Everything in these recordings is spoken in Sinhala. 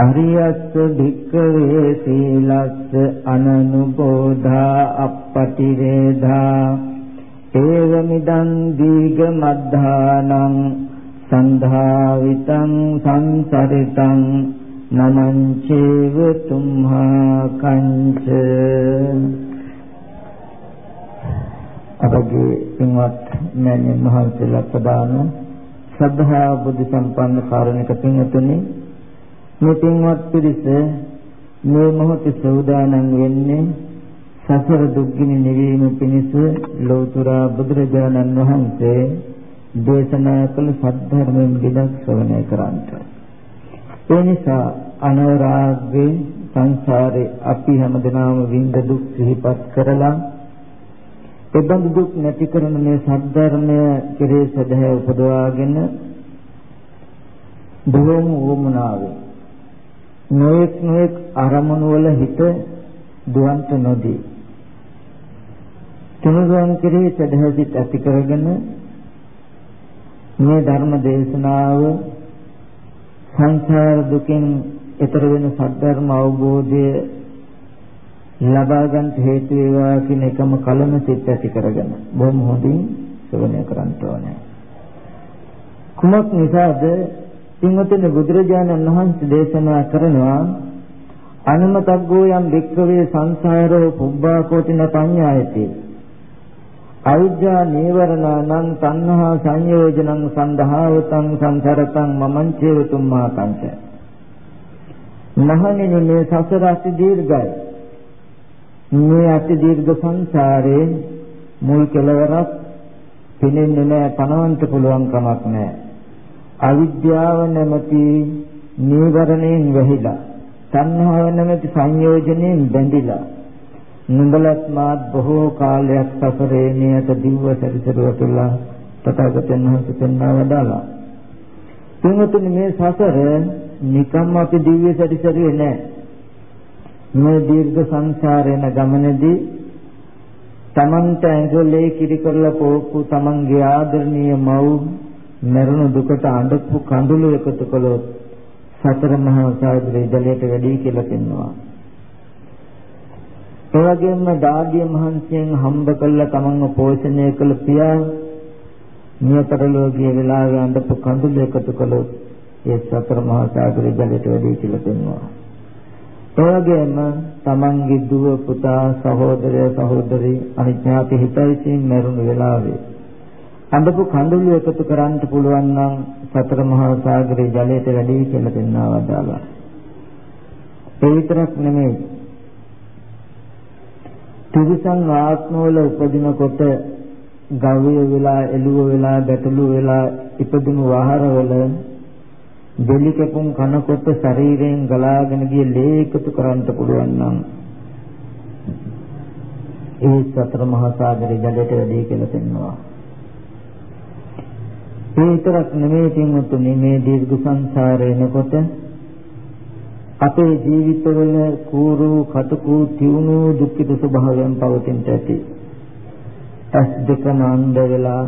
අරියස්ස භික්ඛවේ සීලස්ස අනනුබෝධා අප්පටිවේධා ඒවමිදං දීග මද්ධානං සන්ධාවිතං සංසරිතං නමං චේව තුම්හා කංච අපගේ පින්වත් මෑණියන් වහන්සේලා ප්‍රදාන ශ්‍රද්ධා බුද්ධ සම්පන්න කාරණික පින්තුනි මේ පින්වත් පිරිස මේ මොහොතේ සෝදානම් වෙන්නේ සසර දුක්ගිනි නිවීම පිණිස ලෝතර බුදුරජාණන් වහන්සේ දේශනා කළ සද්ධර්මයෙන් විදක් ශ්‍රවණය කරන්ට. ඒ නිසා අනවරාග්ගේ සංසාරේ අපි හැමදෙනාම විඳ දුක් සිහිපත් කරලා එබඳු දුක් නැති කරන මේ සද්ධර්මය කෙරේ සදහැ උපදවාගෙන බොහෝම වුමනාවේ නොඑක් නොඑක් අරමුණු වල හිත දුවන්ට නොදී තුනුරුවන් කෙරෙහි සදහසිත ඇති කරගෙන මේ ධර්ම දේශනාව සංසාර දුකින් එතර වෙන සද්ධර්ම අවබෝධය ලබා ගන්නට හේතු වේවා කියන එකම කලම සිත් ඇති කරගෙන බොහොම හොඳින් ශ්‍රවණය කරන්න ඕනේ. කුමක් නිසාද පින්වතුනි බුදුරජාණන් වහන්සේ දේශනා කරනවා අනුමතග්ගෝ යම් වික්කවේ සංසාරෝ පුබ්බා කෝටින පඤ්ඤායති අවිද්‍යා නීවරණං තණ්හා සංයෝජනං සන්දහාවතං සංසරතං මමං චේතුම්මා කංච මහණෙනි මේ සසර අති දීර්ඝයි. මේ අති දීර්ඝ සංසාරේ මුල් කෙලවරක් පිනෙන්නේ නැහැ පණවන්න පුළුවන් කමක් නැහැ අවිද්‍යාව නැමැති නීවරණයෙන් වැහිලා තණ්හාව නැමැති සංයෝජනයෙන් බැඳිලා නුඹලත් මාත් බොහෝ කාලයක් සසරේ නියත දිව්ව සැරිසරුව කියලා තථාගතයන් වහන්සේ පෙන්වා වදාලා. තුන්වතුනි මේ සසර නිකම්ම අපි දිව්‍ය සැරිසරුවේ නෑ. මේ දීර්ඝ සංසාරේන ගමනේදී තමන්ට ඇඟලේ කිරි කරලා පෝක්කු තමන්ගේ ආදරණීය මව් මරණ දුකට අඬපු කඳුළු එකතු කළොත් සතර මහා සාගරයේ ජලයට වැඩි කියලා පෙන්වනවා. ඒ වගේම දාගිය මහන්සියෙන් හම්බ කළ තමන්ව පෝෂණය කළ පියා නියතරලෝකයේ වෙලාවේ අඬපු කඳුළු එකතු කළොත් ඒ සතර මහා සාගරයේ ජලයට වැඩි කියලා පෙන්වනවා. ඒ වගේම තමන්ගේ දුව පුතා සහෝදරය සහෝදරි අනිත්‍යාපි හිතයිසින් මරුණු වෙලාවේ අඳපු කඳුළු එකතු කරන්න පුළුවන් නම් සතර මහා සාගරයේ ජලයට වැඩි කියලා දෙන්නා වදාලා. ඒ විතරක් නෙමෙයි. තිරිසන් ආත්මවල උපදිනකොට ගවය වෙලා එළුව වෙලා බැටළු වෙලා ඉපදුණු වහරවල දෙලි කැපුම් කනකොට ශරීරයෙන් ගලාගෙන ගිය ලේ එකතු කරන්න පුළුවන් නම් ඒ සතර මහා සාගරයේ ජලයට වැඩි කියලා දෙන්නවා. ඒ විතරක් නෙමෙයි පින්වත්නි මේ දීර්ඝ සංසාරේනකොට අපේ ජීවිතවල කූරු කටකු තියුණු දුක්ඛිත ස්වභාවයන් පවතින ඇති. ඇස් දෙක නන්ද වෙලා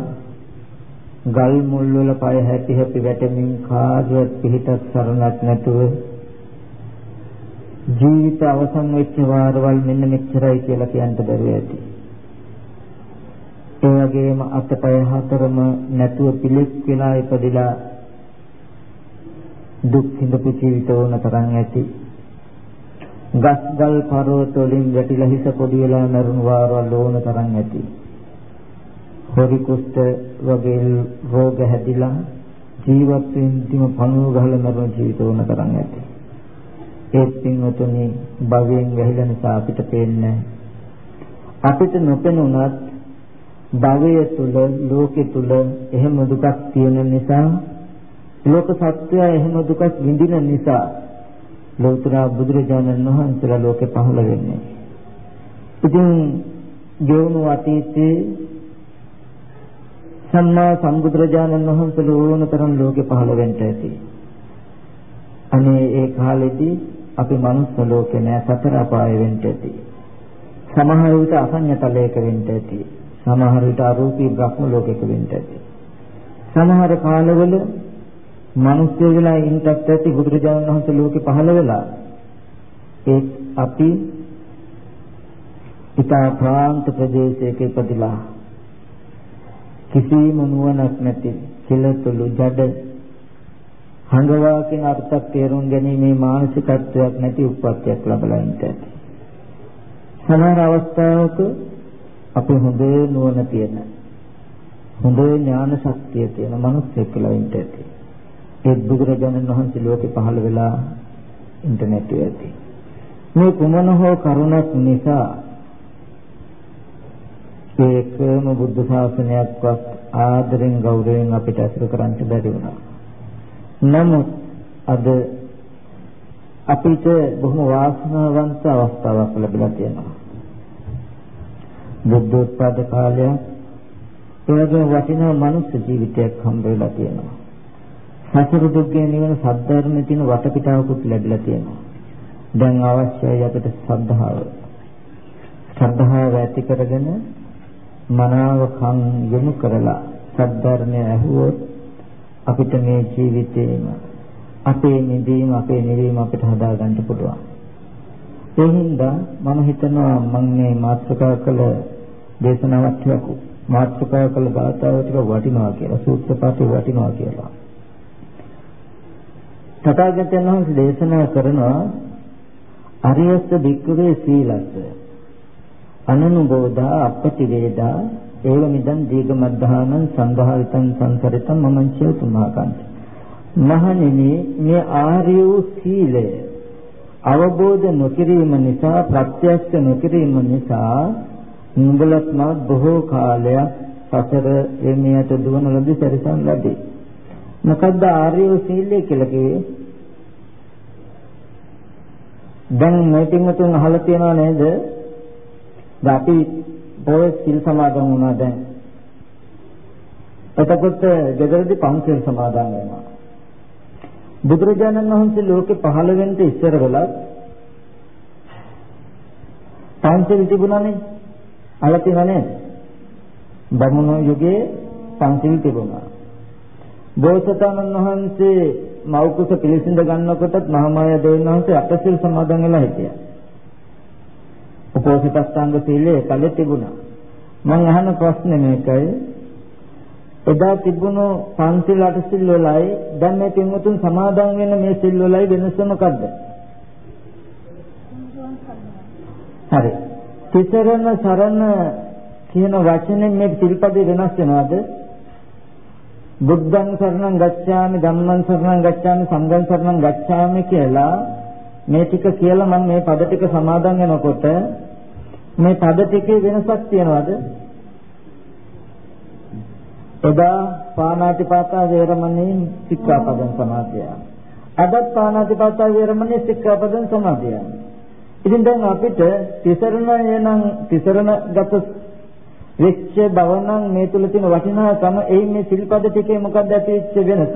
ගල් මුල් වල පය හැපි හැපි වැටෙමින් කාගවත් පිහිටක් සරණක් නැතුව ජීවිත අවසන් වෙච්ච වාරවල් මෙන්න මෙච්චරයි කියලා කියන්න බැරුව ඇති. ඒ වගේම අතපය හතරම නැතුව පිළික් වෙලා ඉපදිලා දුක් විඳපු ජීවිත වුණ තරම් ඇති. ගස්ගල් පර්වත වලින් වැටිලා හිස පොඩි වෙලා මරුණු වාරවල් ඕන තරම් ඇති. හොරි කුෂ්ඨ වගේ රෝග හැදිලා ජීවත් වෙන්දිම පණුව ගහලා මරුණ ජීවිත වුණ තරම් ඇති. ඒත් පින්වතුනි භවයෙන් වැහිලා නිසා අපිට පේන්නේ අපිට නොපෙනුනත් භවය තුල ලෝකෙ තුල එහෙම දුකක් තියෙන නිසා ලෝක සත්‍යය එහෙම දුකක් විඳින නිසා ලෝතර බුදුරජාණන් වහන්සේලා ලෝකෙ පහළ වෙන්නේ. ඉතින් ගෙවුණු අතීතයේ සම්මා සම්බුදුරජාණන් වහන්සේ ඕනතරම් ලෝකේ පහළ වෙන්න ඇති. අනේ ඒ කාලෙදී අපි මනුස්ස ලෝකේ නෑ සතර අපාය වෙන්න ඇති. සමහර විට අසඤ්ඤතලයක වෙන්න ඇති. සමහර විට අරූපී බ්‍රහ්ම ලෝකයක වෙන්න ඇති. සමහර කාලවල මිනිස්සු වෙලා ඉන්නත් ඇති බුදුරජාණන් වහන්සේ ලෝකේ පහළ වෙලා ඒ අපි ඉතා ප්‍රාන්ත ප්‍රදේශයක ඉපදිලා කිසිම නුවණක් නැති කෙලතුළු ජඩ හංගවා කියන අර්ථයක් තේරුම් ගැනීමේ මානසිකත්වයක් නැති උප්පත්තියක් ලැබලා ඉන්නට ඇති. සමහර අවස්ථාවක අපි හොඳේ නුවණ තියෙන හොඳේ ඥාන ශක්තිය තියෙන මිනිස්සෙක් කියලා ඉන්නට ඇති. ඒ බුදුරජාණන් වහන්සේ ලෝකේ පහළ වෙලා ඉන්ටර්නෙට් ඇති. මේ කුමන හෝ කරුණක් නිසා ඒකම බුද්ධ ශාසනයක්වත් ආදරෙන් ගෞරවයෙන් අපිට අසුර කරන්න බැරි වුණා. නමුත් අද අපිට බොහොම වාසනාවන්ත අවස්ථාවක් ලැබිලා තියෙනවා. බුද්ධෝත්පාද කාලය ඒ වගේම වටිනා මනුස්ස ජීවිතයක් හම්බ වෙලා තියෙනවා. සසර දුක්ගේ නිවන සද්ධර්මයේ තියෙන වටපිටාවකුත් ලැබිලා තියෙනවා. දැන් අවශ්‍යයි අපිට ශ්‍රද්ධාව. ශ්‍රද්ධාව ඇති කරගෙන මනාව කන් යොමු කරලා සද්ධර්මය ඇහුවොත් අපිට මේ ජීවිතේම අපේ නිදීම අපේ නිවීම අපිට හදාගන්න පුළුවන්. ඒ හින්දා මම හිතනවා මම මේ මාතෘකා කළ දේශනාවක් ටිකක් මාතෘකා කළ ගාථාව ටික වටිනවා කියලා සූත්‍ර පාඨය වටිනවා කියලා. තථාගතයන් වහන්සේ දේශනා කරනවා අරියස්ස භික්ඛවේ සීලස්ස අනනුබෝධා අපටිවේදා ඒව මිදන් දීගමද්ධානං සංඝාරිතං සංසරිතං මමං චේතුමාකන්ත මහණෙනි මේ ආර්ය වූ සීලය අවබෝධ නොකිරීම නිසා ප්‍රත්‍යක්ෂ නොකිරීම නිසා නුඹලත් මා බොහෝ කාලයක් සසර එමියට දුවන ලදී සැරිසන් ලදී මොකද්ද ආර්ය වූ සීලය කියලා කිව්වේ දැන් මේ පින්වතුන් අහලා තියෙනව නේද අපි පොය සිල් සමාදන් වුණා දැන්. එතකොට ගෙදරදී පන්සිල් සමාදන් වෙනවා. බුදුරජාණන් වහන්සේ ලෝකේ පහළ වෙන්න ඉස්සර වෙලත් පන්සිල් තිබුණානේ. අහලා තියෙනව නේද? බමුණු යුගයේ පන්සිල් තිබුණා. බෝසතාණන් වහන්සේ මෞකස පිළිසිඳ ගන්නකොටත් මහාමායා දෙවියන් වහන්සේ අපසිල් සමාදන් වෙලා හිටියා. උපෝසථස්ථාංග සීලය කල තිබුණා. මම අහන ප්‍රශ්නේ මේකයි. එදා තිබුණු පන්සිල් අටසිල් වලයි දැන් මේ පින්වතුන් සමාදන් වෙන මේ සිල් වලයි වෙනස මොකද්ද? හරි. තිසරණ සරණ කියන වචනෙන් මේ සිල්පදේ වෙනස් වෙනවද? බුද්ධං සරණං ගච්ඡාමි ධම්මං සරණං ගච්ඡාමි සංඝං සරණං ගච්ඡාමි කියලා මේ ටික කියලා මම මේ පද ටික සමාදන් වෙනකොට මේ පද ටිකේ වෙනසක් තියනවද? එදා පාණාතිපාතා වේරමණී සික්ඛාපදං සමාදිය. අදත් පාණාතිපාතා වේරමණී සික්ඛාපදං සමාදිය. ඉතින් දැන් අපිට තිසරණ එනම් තිසරණ ගත වෙච්ච බවනම් මේ තුල තියෙන වටිනාකම එයි මේ සිල්පද ටිකේ මොකක්ද ඇතිවෙච්ච වෙනස?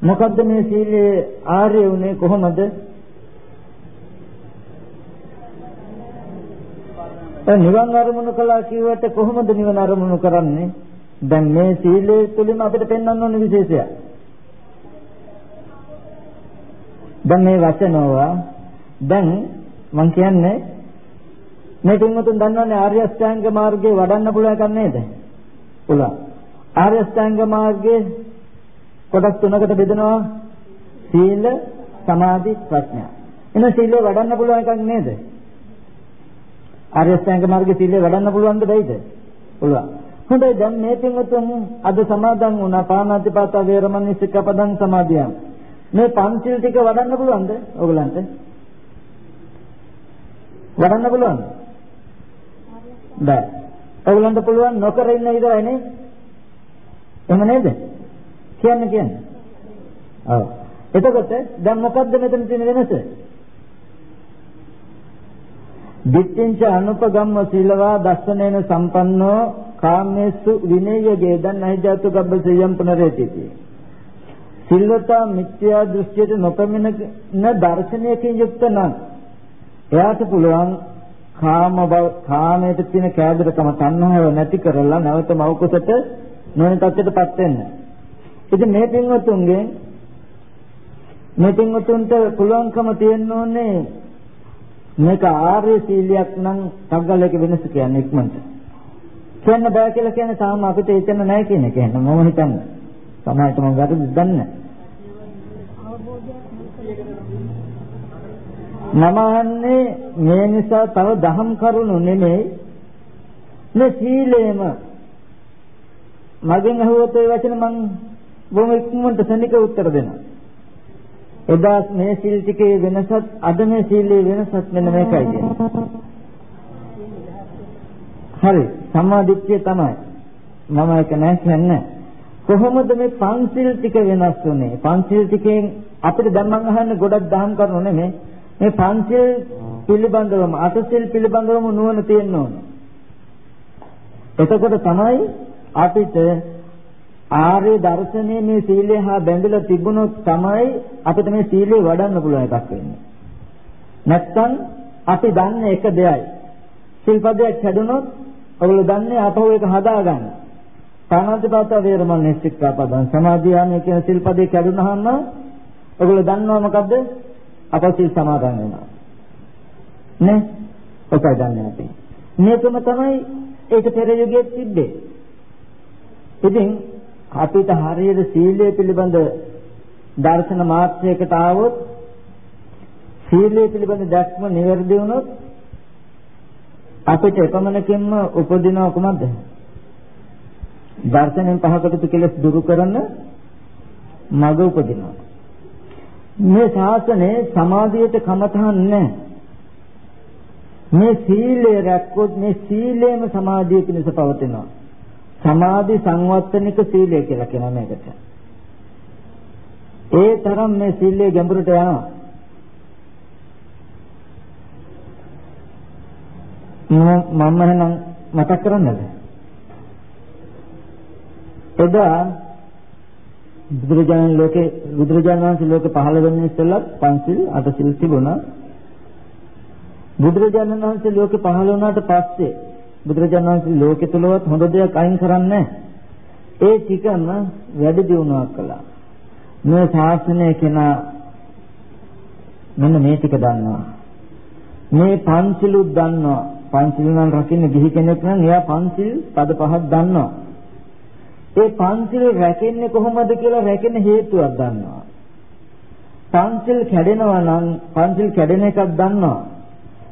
මොකද්ද මේ සීලයේ ආර්ය උනේ කොහොමද? නිවන් අරමුණු කළා කියවට කොහොමද නිවන අරමුණු කරන්නේ? දැන් මේ සීලය තුළින් අපිට පෙන්වන්න ඕන විශේෂය. දැන් මේ වචනෝව දැන් මම කියන්නේ මේ තුන්වතුන් දන්නවනේ ආර්ය අෂ්ටාංග මාර්ගයේ වඩන්න පුළුවන් එකක් නේද? පුළුවන්. ආර්ය අෂ්ටාංග මාර්ගයේ කොටස් තුනකට බෙදෙනවා. සීල, සමාධි, ප්‍රඥා. එන සීලය වඩන්න පුළුවන් එකක් නේද? ආර්ය අෂ්ටාංග මාර්ගයේ සීලය වඩන්න පුළුවන්ද බැයිද? පුළුවන්. හොඳයි දැන් මේ පින්වතුන් අද සමාදන් වුණා පාණාතිපාත වේරමණී සික්ඛාපදං සමාදියා. මේ පංචිල් ටික වඩන්න පුළුවන්ද ඔයගලන්ට? වඩන්න පුළුවන්ද? බෑ. ඔයගලන්ට පුළුවන් නොකර ඉන්න විතරයි නේ? එහෙම නේද? කියන්න කියන්න. ඔව්. එතකොට දැන් මොකද්ද මෙතන තියෙන වෙනස? දිට්ඨිංච අනුපගම්ම සීලවා දස්සනේන සම්පන්නෝ කාමේසු විනයයේ දන් අහිජාතු ගබ්බසයම් පුනරේතිති සිල්වතා මිත්‍යා දෘෂ්ටියට නොපමින දර්ශනයකින් යුක්ත නම් එයාට පුළුවන් කාම බව කාමයට තියෙන කෑදරකම තණ්හාව නැති කරලා නැවත මෞකසට නොවන තත්ත්වයටපත් වෙන්න. ඉතින් මේ පින්වතුන්ගේ මේ පින්වතුන්ට පුළුවන්කම තියෙන්න ඕනේ මේක ආර්ය සීලයක් නම් තග්ගලයක වෙනස කියන්නේ ඉක්මනට. කියන්න බෑ කියලා කියන්නේ තාම අපිට එතන නැහැ කියන එක. එහෙනම් මම හිතන්නේ. සමාජයට මම ගත්තද දන්නේ මම අහන්නේ මේ නිසා තව දහම් කරුණු නෙමෙයි. මේ සීලේම මගෙන් අහුවොත් ඒ වචන මම බොහොම ඉක්මනට සනික උත්තර දෙනවා. එදා මේ සීල් ටිකේ වෙනසත් අද මේ සීලේ වෙනසත් මෙන්න මේකයි කියන්නේ. හරි සම්මාදිට්ඨිය තමයි. මම ඒක නෑ කියන්නේ. කොහොමද මේ පන්සිල් ටික වෙනස් වුනේ? පන්සිල් ටිකෙන් අපිට දැන් මම අහන්නේ ගොඩක් දහම් කරුණු නෙමෙයි. මේ පංචිල් පිළිබඳවම අටසිල් පිළිබඳවම නුවණ තියෙන්න ඕන. එතකොට තමයි අපිට ආර්ය දර්ශනයේ මේ සීලය හා බැඳලා තිබුණොත් තමයි අපිට මේ සීලය වඩන්න පුළුවන් එකක් වෙන්නේ. නැත්තම් අපි දන්නේ එක දෙයයි. සිල්පදයක් කැඩුනොත් ඔයගොල්ලෝ දන්නේ අපහුව එක හදාගන්න. සමාධිපාත වේරමණී සික්ඛාපදං සමාධියාමයේ කියන සිල්පදේ කැඩුනහම ඔයගොල්ලෝ දන්නවා මොකද්ද? අපසිල් සමාදන් වෙනවා. නේ? ඔකයි දන්නේ අපි. මේකම තමයි ඒක පෙර යුගයේ තිබ්බේ. ඉතින් අපිට හරියට සීලය පිළිබඳ දර්ශන මාත්‍රයකට ආවොත් සීලය පිළිබඳ දැක්ම නිවැරදි වුණොත් අපිට එපමණකින්ම උපදිනව කුමක්ද? දර්ශනෙන් පහකට කෙලස් දුරු කරන මඟ උපදිනවා. මේ ශාසනයේ සමාධියට කමතහන් නැහැ. මේ සීලය රැක්කොත් මේ සීලයම සමාධිය පිණිස පවතිනවා. සමාධි සංවත්තනික සීලය කියලා කියනවා මේකට. ඒ තරම් මේ සීලය ගැඹුරට යනවා. මම එහෙනම් මතක් කරන්නද? එදා බුදුරජාණන් ලෝකේ බුදුරජාණන් වහන්සේ ලෝකේ පහළ වෙන්න ඉස්සෙල්ලත් පංචිල් අටසිල් තිබුණා. බුදුරජාණන් වහන්සේ ලෝකේ පහළ වුණාට පස්සේ බුදුරජාණන් වහන්සේ ලෝකෙ තුලවත් හොඳ දෙයක් අයින් කරන්නේ ඒ ටිකම වැඩි දියුණුවක් කළා. මේ ශාසනය කෙනා මෙන්න මේ ටික දන්නවා. මේ පංචිලුත් දන්නවා. පංචිල් නම් රකින්න ගිහි කෙනෙක් නම් එයා පංචිල් පද පහක් දන්නවා. ඒ පංචිල් රැකෙන්නේ කොහොමද කියලා රැකෙන හේතුවක් දන්නවා. පංචිල් කැඩෙනවා නම් පංචිල් කැඩෙන එකක් දන්නවා.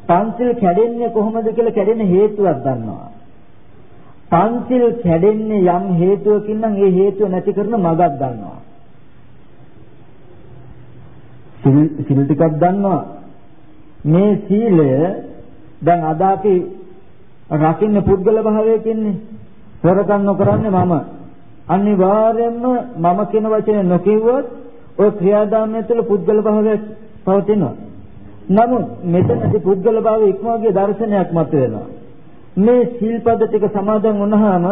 පංචිල් කැඩෙන්නේ කොහොමද කියලා කැඩෙන හේතුවක් දන්නවා. පංචිල් කැඩෙන්නේ යම් හේතුවකින් නම් ඒ හේතුව නැති කරන මගක් දන්නවා. සිල් සිල් ටිකක් දන්නවා. මේ සීලය දැන් අද අපි රකින්න පුද්ගල භාවයකින්නේ. හොරකම් නොකරන්නේ මම අනිවාර්යයෙන්ම මම කියන වචනේ නොකියුවොත් ඔය ක්‍රියාදාමය තුළ පුද්ගල භාවයක් පවතිනවා. නමුත් මෙතනදී පුද්ගල භාවය ඉක්මවගේ දර්ශනයක් මතුවෙනවා. මේ සිල්පද ටික සමාදන් වුණාම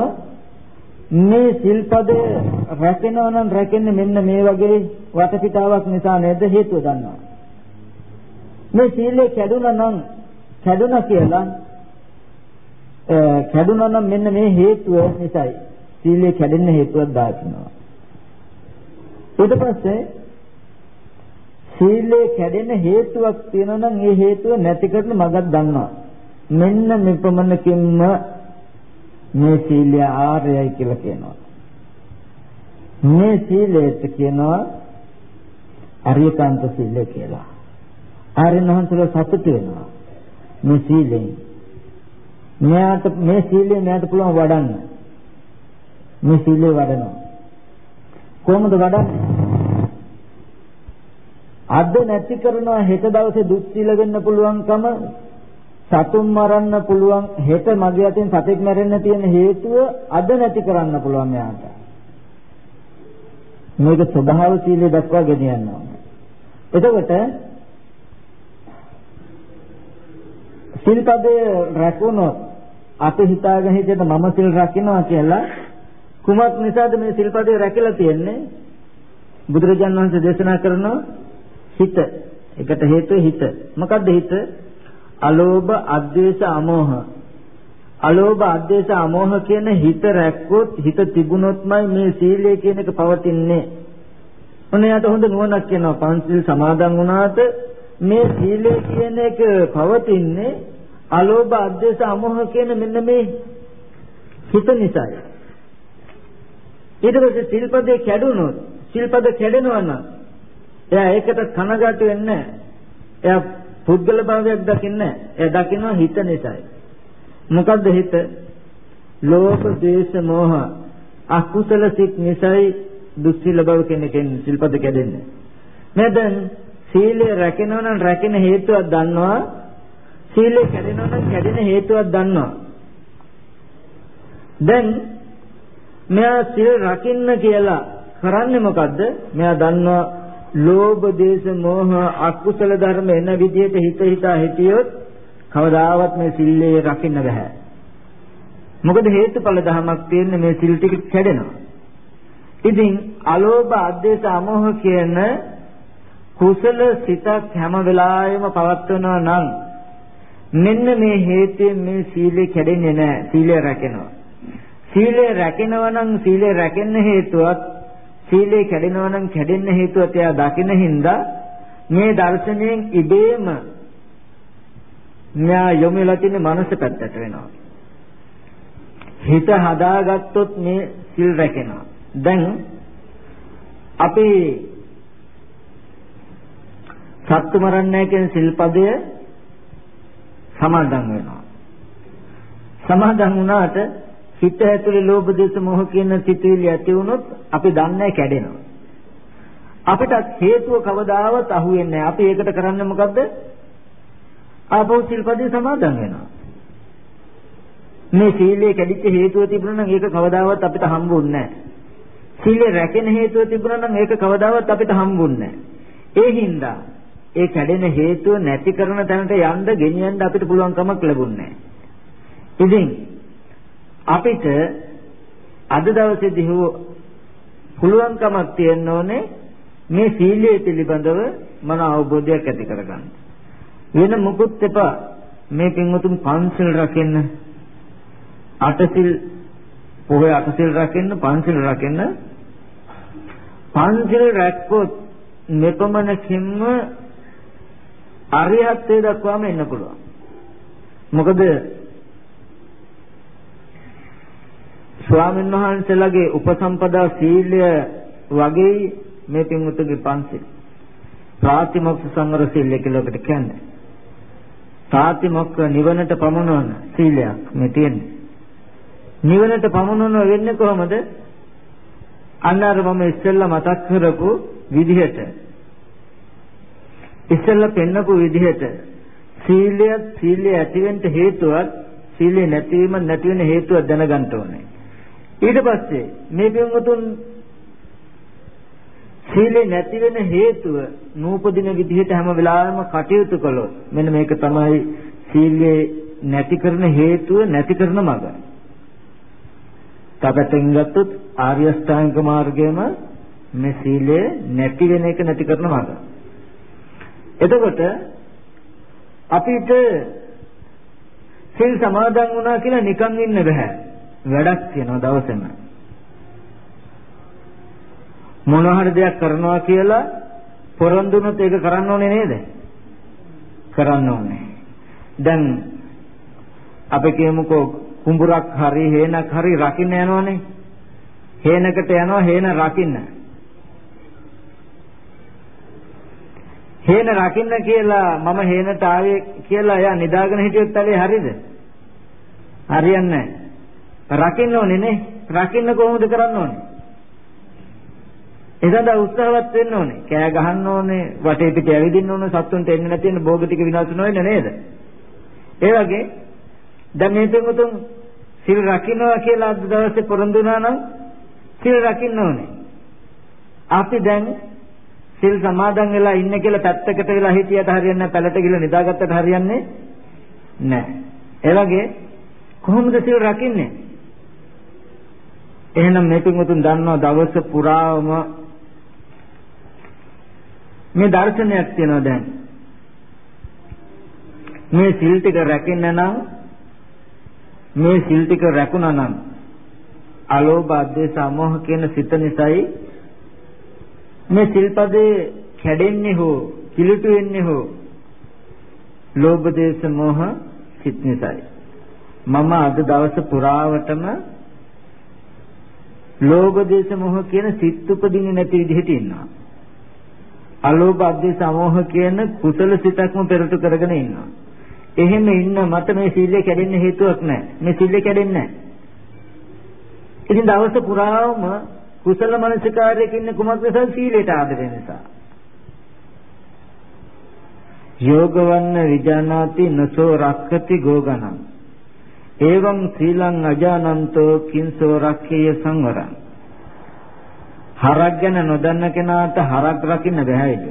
මේ සිල්පදය රැකෙනවා නම් රැකෙන්නේ මෙන්න මේ වගේ වටපිටාවක් නිසා නේද හේතුව දන්නවා. මේ සීලය කැඩුනා නම් කැඩුනා කියලා කැඩුනා නම් මෙන්න මේ හේතුව නිසායි. සීලය කැඩෙන්න හේතුවක් දාතිනවා. ඊට පස්සේ සීලය කැඩෙන හේතුවක් තියෙනවා නම් ඒ හේතුව නැති කරන මගක් දන්නවා. මෙන්න මෙපමණකින්ම මේ සීලය ආර්යයි කියලා කියනවා. මේ සීලයට කියනවා අරියකාන්ත සීලය කියලා. ආර්යයන් වහන්සේලා සතුට වෙනවා. මේ සීලෙන්. මෙයාට මේ සීලය මෙයාට පුළුවන් වඩන්න. මේ සීලය වඩනවා. කොහොමද වඩන්නේ? අද නැති කරනවා හෙට දවසේ දුක් සීල වෙන්න පුළුවන්කම සතුන් මරන්න පුළුවන් හෙට මගේ අතින් සතෙක් මැරෙන්න තියෙන හේතුව අද නැති කරන්න පුළුවන් මෙයාට. මේක ස්වභාව සීලය දක්වා ගෙනියනවා. එතකොට සිල්පදය රැකුණොත් අපි හිතාගෙන හිටියට මම සිල් රකින්නවා කියලා කුමක් නිසාද මේ සිල්පදේ රැකලා තියෙන්නේ? බුදුරජාණන් වහන්සේ දේශනා කරනවා හිත. ඒකට හේතුව හිත. මොකද්ද හිත? අලෝභ, අද්වේෂ, අමෝහ. අලෝභ, අද්වේෂ, අමෝහ කියන හිත රැක්කොත් හිත තිබුණොත්මයි මේ සීලය කියන එක පවතින්නේ. ඔන්නයට හොඳ නුවණක් කියනවා පංචශීල සමාදන් වුණාට මේ සීලය කියන එක පවතින්නේ අලෝභ, අද්වේෂ, අමෝහ කියන මෙන්න මේ හිත නිසායි. ඊට පස්සේ සිල්පදේ කැඩුනොත් සිල්පද කැඩෙනවා නම් එයා ඒකට කනගාටු වෙන්නේ එයා පුද්ගල භාවයක් දකින්නේ එයා දකිනවා හිත නිසායි. මොකද්ද හිත? ලෝභ, ද්වේෂ, මෝහ අකුසල සිත් නිසායි දුස්සීල බව කෙනකින් සිල්පද කැඩෙන්නේ. මේ දැන් සීලය රැකෙනවා නම් රැකෙන හේතුවක් දන්නවා. සීලය කැඩෙනවා නම් කැඩෙන හේතුවක් දන්නවා. දැන් මෙයා සිල් රකින්න කියලා කරන්නේ මොකද්ද? මෙයා දන්නවා ලෝභ, දේශ, මෝහ අකුසල ධර්ම එන විදිහට හිත හිතා හිටියොත් කවදාවත් මේ සිල්ලේ රකින්න බෑ. මොකද හේතුඵල ධමයක් තියෙන්නේ මේ සිල් ටික කැඩෙනවා. ඉතින් අලෝභ, අද්වේෂ, අමෝහ කියන කුසල සිතක් හැම වෙලාවෙම පවත්වනවා නම් මෙන්න මේ හේතුයෙන් මේ සීලය කැඩෙන්නේ නැහැ. සීලය රැකෙනවා. සීලය රැකෙනවා නම් සීලය රැකෙන්න හේතුවත් සීලය කැඩෙනවා නම් කැඩෙන්න හේතුවත් එයා දකින හින්දා මේ දර්ශනයෙන් ඉබේම මෙයා යොමු වෙලා තියෙන මනස පැත්තට වෙනවා. හිත හදාගත්තොත් මේ සිල් රැකෙනවා. දැන් අපි සත්තු මරන්නේ කියන සිල්පදය සමාදන් වෙනවා. සමාදන් වුණාට හිත ඇතුලේ ලෝභ දේශ මොහ කියන සිතුවිලි ඇති වුණොත් අපි දන්නේ කැඩෙනවා. අපිට හේතුව කවදාවත් අහුවෙන්නේ නැහැ. අපි ඒකට කරන්නේ මොකද්ද? ආපහු සිල්පදේ සමාදන් වෙනවා. මේ සීලයේ කැඩිච්ච හේතුව තිබුණා නම් ඒක කවදාවත් අපිට හම්බුන්නේ නැහැ. සීලය රැකෙන හේතුව තිබුණා නම් ඒක කවදාවත් අපිට හම්බුන්නේ නැහැ. ඒ හින්දා ඒ කැඩෙන හේතුව නැති කරන තැනට යන්න ගෙනියන්න අපිට පුළුවන් කමක් ලැබුණේ නැහැ. ඉතින් අපිට අද දවසේදී හෝ පුළුවන්කමක් තියෙන්න ඕනේ මේ සීලය පිළිබඳව මන අවබෝධයක් ඇති කරගන්න. වෙන මුකුත් එපා. මේ පින්වතුන් පන්සල් රකින්න අටසිල් පොහේ අටසිල් රකින්න පන්සල් රකින්න පන්සල් රැක්කොත් මෙපමණකින්ම අරිහත්ත්වයට දක්වාම එන්න පුළුවන්. මොකද ස්වාමීන් වහන්සේලාගේ උපසම්පදා සීලය වගේ මේ පින්වතුන්ගේ පන්සිල්. ප්‍රාතිමොක්ඛ සංවර සීලය කියලා ඔකට කියන්නේ. ප්‍රාතිමොක්ඛ නිවනට පමුණවන සීලයක් මේ තියෙන්නේ. නිවනට පමුණවන වෙන්නේ කොහොමද? අන්න අර මම ඉස්සෙල්ලා මතක් කරපු විදිහට ඉස්සෙල්ලා පෙන්නපු විදිහට සීලය සීලය ඇතිවෙන්න හේතුවක් සීලය නැතිවීම නැති වෙන හේතුවක් දැනගන්න ඕනේ. ඊට පස්සේ මේ පින්වතුන් සීලේ නැති වෙන හේතුව නූපදින විදිහට හැම වෙලාවෙම කටයුතු කළොත් මෙන්න මේක තමයි සීලේ නැති කරන හේතුව නැති කරන මඟ. තපතෙන් ගත්තොත් ආර්ය අෂ්ටාංග මාර්ගයම මේ සීලය නැති වෙන එක නැති කරන මඟ. එතකොට අපිට සිල් සමාදන් වුණා කියලා නිකන් ඉන්න බෑ. වැඩක් තියෙනවා දවසෙම. මොන හරි දෙයක් කරනවා කියලා පොරොන්දුනොත් ඒක කරන්න ඕනේ නේද? කරන්න ඕනේ. දැන් අපි කියමුකෝ කුඹුරක් හරි හේනක් හරි රකින්න යනවනේ. හේනකට යනවා හේන රකින්න. හේන රකින්න කියලා මම හේනට ආවේ කියලා එයා නිදාගෙන හිටියොත් ඇලේ හරිද? හරියන්නේ නැහැ. රකින්න ඕනේ නේ. රකින්න කොහොමද කරන්න ඕනේ? එසඳා උත්සාහවත් වෙන්න ඕනේ. කෑ ගහන්න ඕනේ, වටේ පිට ඇවිදින්න ඕනේ, සත්තුන්ට එන්නේ නැති වෙන භෝග ටික විනාශ නොවෙන්න නේද? ඒ වගේ දැන් මේ තුමුතුන් සිල් රකින්නවා කියලා අද දවසේ පොරොන්දු වුණා නම් සිල් රකින්න ඕනේ. අපි දැන් සිල් සමාදන් වෙලා ඉන්න කියලා පැත්තකට වෙලා හිටියට හරියන්නේ නැහැ, පැලට ගිහලා නිදාගත්තට හරියන්නේ නැහැ. ඒ වගේ කොහොමද සිල් රකින්නේ? එහෙනම් මේ පින්වතුන් දන්නවා දවස පුරාම මේ දර්ශනයක් තියෙනවා දැන්. මේ සිල් ටික රැකෙන්න නම් මේ සිල් ටික රැකුණා නම් අලෝභ අධේස අමෝහ කියන සිත නිසායි මේ සිල්පදේ කැඩෙන්නේ හෝ කිලුට වෙන්නේ හෝ ලෝභ දේශ මොහ සිත් නිසායි මම අද දවස පුරාවටම ලෝභ දේශ මොහ කියන සිත් උපදින්නේ නැති විදිහට ඉන්නවා අලෝභ අධේශ අමෝහ කියන කුසල සිතක්ම පෙරට කරගෙන ඉන්නවා එහෙම ඉන්න මට මේ සීලය කැඩෙන්න හේතුවක් නැහැ මේ සීලය කැඩෙන්නේ නැහැ ඉතින් දවස පුරාම කුසල මනසිකාරයක ඉන්න කුමක් නිසා සීලයට ආදරය නිසා. යෝගවන්න විජානාති නසෝ රක්කති ගෝගණං. එවං සීලං අජානන්තෝ කිංසෝ රක්ඛේය සංවරං. හරක් ගැන නොදන්න කෙනාට හරක් රකින්න බැහැයිද?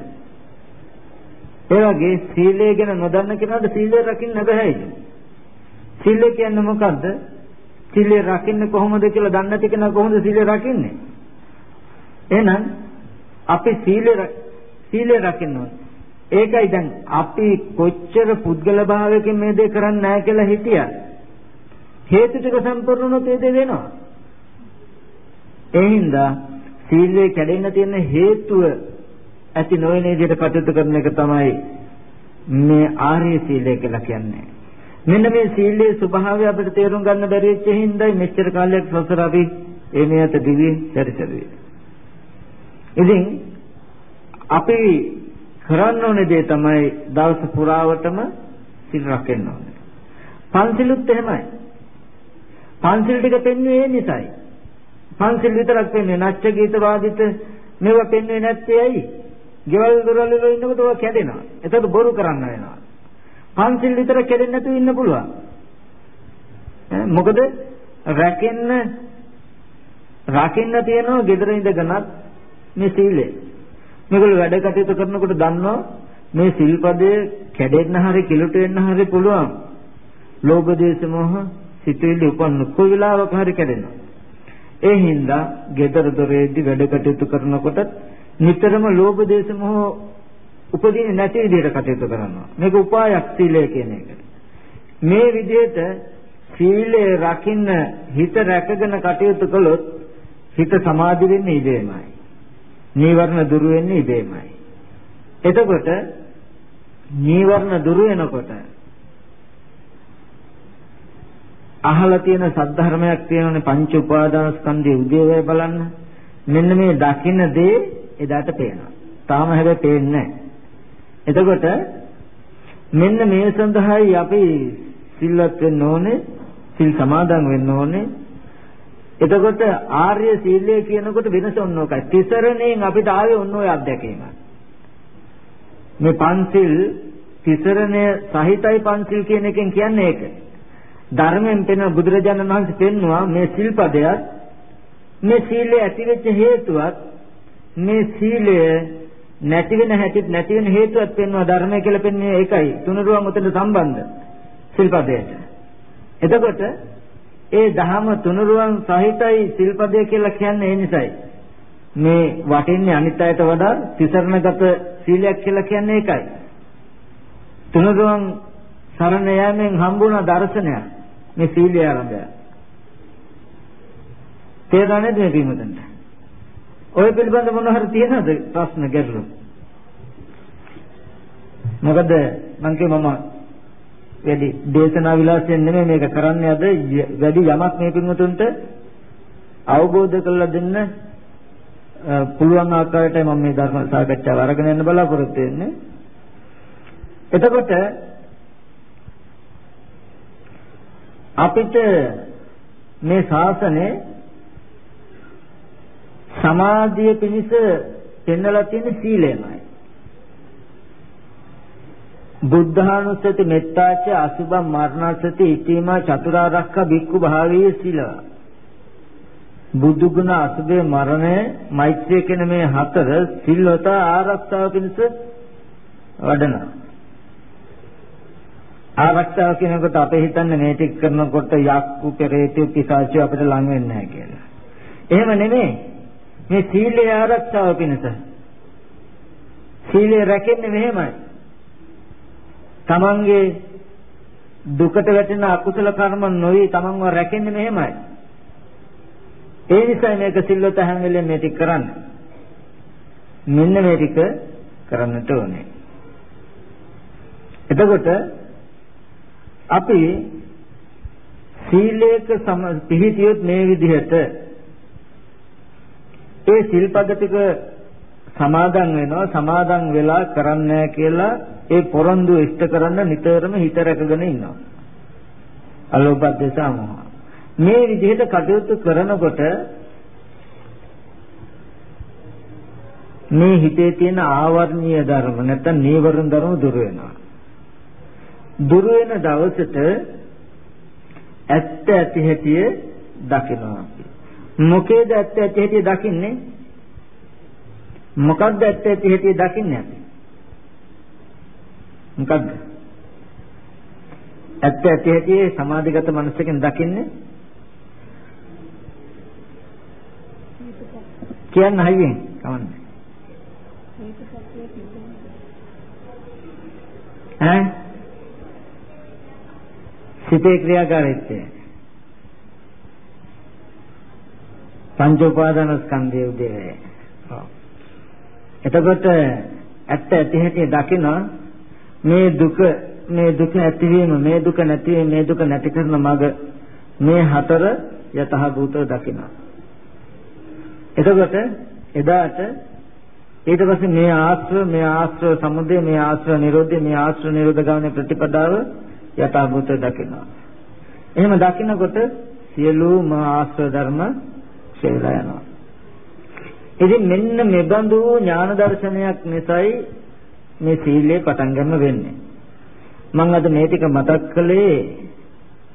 ඒ වගේ සීලය ගැන නොදන්න කෙනාට සීලය රකින්න බැහැයිද? සීලය කියන්නේ මොකද්ද? සීලය රකින්නේ කොහොමද කියලා දන්නේ නැති කෙනා කොහොමද සීලය රකින්නේ? එහෙනම් අපි සීලය සීලය රකින්න ඒකයි දැන් අපි කොච්චර පුද්ගල භාවයකින් මේ දේ කරන්නේ නැහැ කියලා හිතියා. හේතු ටික සම්පූර්ණ වුණොත් ඒ දේ වෙනවා. ඒ හින්දා සීලය කැඩෙන්න තියෙන හේතුව ඇති නොවන විදිහට කටයුතු කරන එක තමයි මේ ආර්ය සීලය කියලා කියන්නේ. මෙන්න මේ සීලයේ ස්වභාවය අපිට තේරුම් ගන්න බැරි වෙච්ච හින්දායි මෙච්චර කාලයක් සසර අපි එමෙයට දිවි සැරිසරුවේ. ඉතින් අපි කරන්න ඕනේ දේ තමයි දවස පුරාවටම සිල් රැකෙන්න ඕනේ. පන්සිලුත් එහෙමයි. පන්සිල් ටික පෙන්වන්නේ ඒ නිසායි. පන්සිල් විතරක් පෙන්වන්නේ නැච්ච ගීත වාදිත මේවා පෙන්වන්නේ නැත්තේ ඇයි? ගෙවල් දොරවල් වල ඉන්නකොට ඒවා කැඩෙනවා. එතකොට බොරු කරන්න වෙනවා. පන්සිල් විතර කෙරෙන්නේ නැතුව ඉන්න පුළුවන්. මොකද රැකෙන්න රකින්න තියෙනවා gedara ඉඳගෙනත් මේ සීලය. මේගොල්ලෝ වැඩ කටයුතු කරනකොට දන්නවා මේ සිල්පදයේ කැඩෙන්න හරි කිලුට වෙන්න හරි පුළුවන්. ලෝභ දේශ මොහ සිතෙලි උපන්න කොයි වෙලාවක හරි කැඩෙනවා. ඒ හින්දා gedara දොරේදී වැඩ කටයුතු කරනකොට නිතරම ලෝභ දේශ මොහ උපදින්නේ නැති විදිහට කටයුතු කරනවා. මේක උපායක් සීලය කියන එක. මේ විදිහට සීලය රකින්න හිත රැකගෙන කටයුතු කළොත් හිත සමාධි වෙන්නේ ඉබේමයි. නීවරණ දුරු වෙන්නේ ඉබේමයි. එතකොට නීවරණ දුරු වෙනකොට අහලා තියෙන සද්ධර්මයක් තියෙනනේ පංච උපාදාන ස්කන්ධයේ උදේවැය බලන්න. මෙන්න මේ දකින්න දේ එදාට පේනවා. තාම හැබැයි පේන්නේ නැහැ. එතකොට මෙන්න මේ සඳහායි අපි සිල්වත් වෙන්න ඕනේ, සිල් සමාදන් වෙන්න ඕනේ. එතකොට ආර්ය සීලය කියනකොට වෙනස ඔන්නෝකයි. තිසරණයෙන් අපිට ආවේ ඔන්න ඔය අත්දැකීම. මේ පන්සිල් තිසරණය සහිතයි පන්සිල් කියන එකෙන් කියන්නේ ඒක. ධර්මයෙන් පෙන බුදුරජාණන් වහන්සේ පෙන්නවා මේ සිල්පදයක් මේ සීලය ඇතිවෙච්ච හේතුවක් මේ සීලය නැති වෙන හැටි නැති වෙන හේතුවක් පෙන්වන ධර්මය කියලා පෙන්වන්නේ ඒකයි. තුනරුවන් උතන සම්බන්ධ සිල්පදයට. එතකොට ඒ දහම තුනරුවන් සහිතයි සිල්පදය කියලා කියන්නේ ඒ නිසයි. මේ වටින්නේ අනිත් අයට වඩා තිසරණගත සීලයක් කියලා කියන්නේ ඒකයි. තුනරුවන් සරණ යෑමෙන් හම්බුණ දර්ශනයක් මේ සීලය ආරම්භය. තේරෙන්නේ මේ පින්වතුන්ට? ඔය පිළිබඳ මොන හරි තියෙනවද ප්‍රශ්න ගැටලු? මොකද මං කිය මම වැඩි දේශනා විලාසයෙන් නෙමෙයි මේක කරන්නේ අද වැඩි යමක් මේ පින්වතුන්ට අවබෝධ කරලා දෙන්න පුළුවන් ආකාරයටයි මම මේ ධර්ම සාකච්ඡාව අරගෙන යන්න බලාපොරොත්තු වෙන්නේ. එතකොට අපිට මේ ශාසනය සමාධිය පිණිස පෙන්වලා තියෙන සීලයමයි. බුද්ධානුස්සති මෙත්තාච අසුභ මරණසති ඉතිමා චතුරාර්යක බික්කු භාවීය සීල. බුදු ගුණ අසුභේ මරණය මෛත්‍රිය කියන මේ හතර සිල්වත ආරක්ෂාව පිණිස වඩනවා. ආරක්ෂාව කියනකොට අපේ හිතන්නේ මේ ටික කරනකොට යක්කු පෙරේතයෝ පිසාචු අපිට ලං වෙන්නේ නැහැ කියලා. එහෙම නෙමෙයි. මේ සීලේ ආරක්ෂාව පිණිස. සීලය රැකෙන්නේ මෙහෙමයි. තමන්ගේ දුකට වැටෙන අකුසල කර්ම නොවි තමන්ව රැකෙන්නේ මෙහෙමයි. ඒ නිසා මේක සිල්වත හැම වෙලෙම මේ ටික කරන්න. මෙන්න මේ ටික කරන්නට ඕනේ. එතකොට අපි සීලයක සම පිළිතියොත් මේ විදිහට ඒ සිල්පද ටික සමාදන් වෙනවා සමාදන් වෙලා කරන්නේ කියලා ඒ පොරොන්දු ඉෂ්ට කරන්න නිතරම හිත රැකගෙන ඉන්නවා. අලෝභ දේශා මොහ. මේ විදිහට කටයුතු කරනකොට මේ හිතේ තියෙන ආවර්ණීය ධර්ම නැත්නම් නීවරණ ධර්ම දුර වෙනවා. දුර වෙන දවසට ඇත්ත ඇති හැටි දකිනවා. මොකේද ඇත්ත ඇති හැටි දකින්නේ? මොකක්ද ඇත්ත ඇති හැටි දකින්නේ අපි? මොකක්ද? ඇත්ත ඇති හැටි සමාධිගත මනසකින් දකින්නේ කියන්න හයියෙන් කවන්නේ ඈ සිතේ ක්‍රියාකාරීත්වය. පංච උපාදාන ස්කන්ධයේ උදේ එතකොට ඇත්ත ඇති හැටි දකින මේ දුක මේ දුක ඇතිවීම මේ දුක නැතිවීම මේ දුක නැති කරන මඟ මේ හතර යතහ භූතව දකින. එතකොට එදාට ඊට පස්සේ මේ ආශ්‍රව මේ ආශ්‍රව සමුදය මේ ආශ්‍රව නිරෝධය මේ ආශ්‍රව නිරෝධ ගාමී ප්‍රතිපදාව යථාභූත දකිනවා. එහෙම දකිනකොට සියලුම ආශ්‍රව ධර්ම ක්ෂේලා යනවා. ඉතින් මෙන්න මෙබඳු ඥාන දර්ශනයක් නිසායි මේ සීලය පටන් ගන්න වෙන්නේ. මම අද මේ ටික මතක් කළේ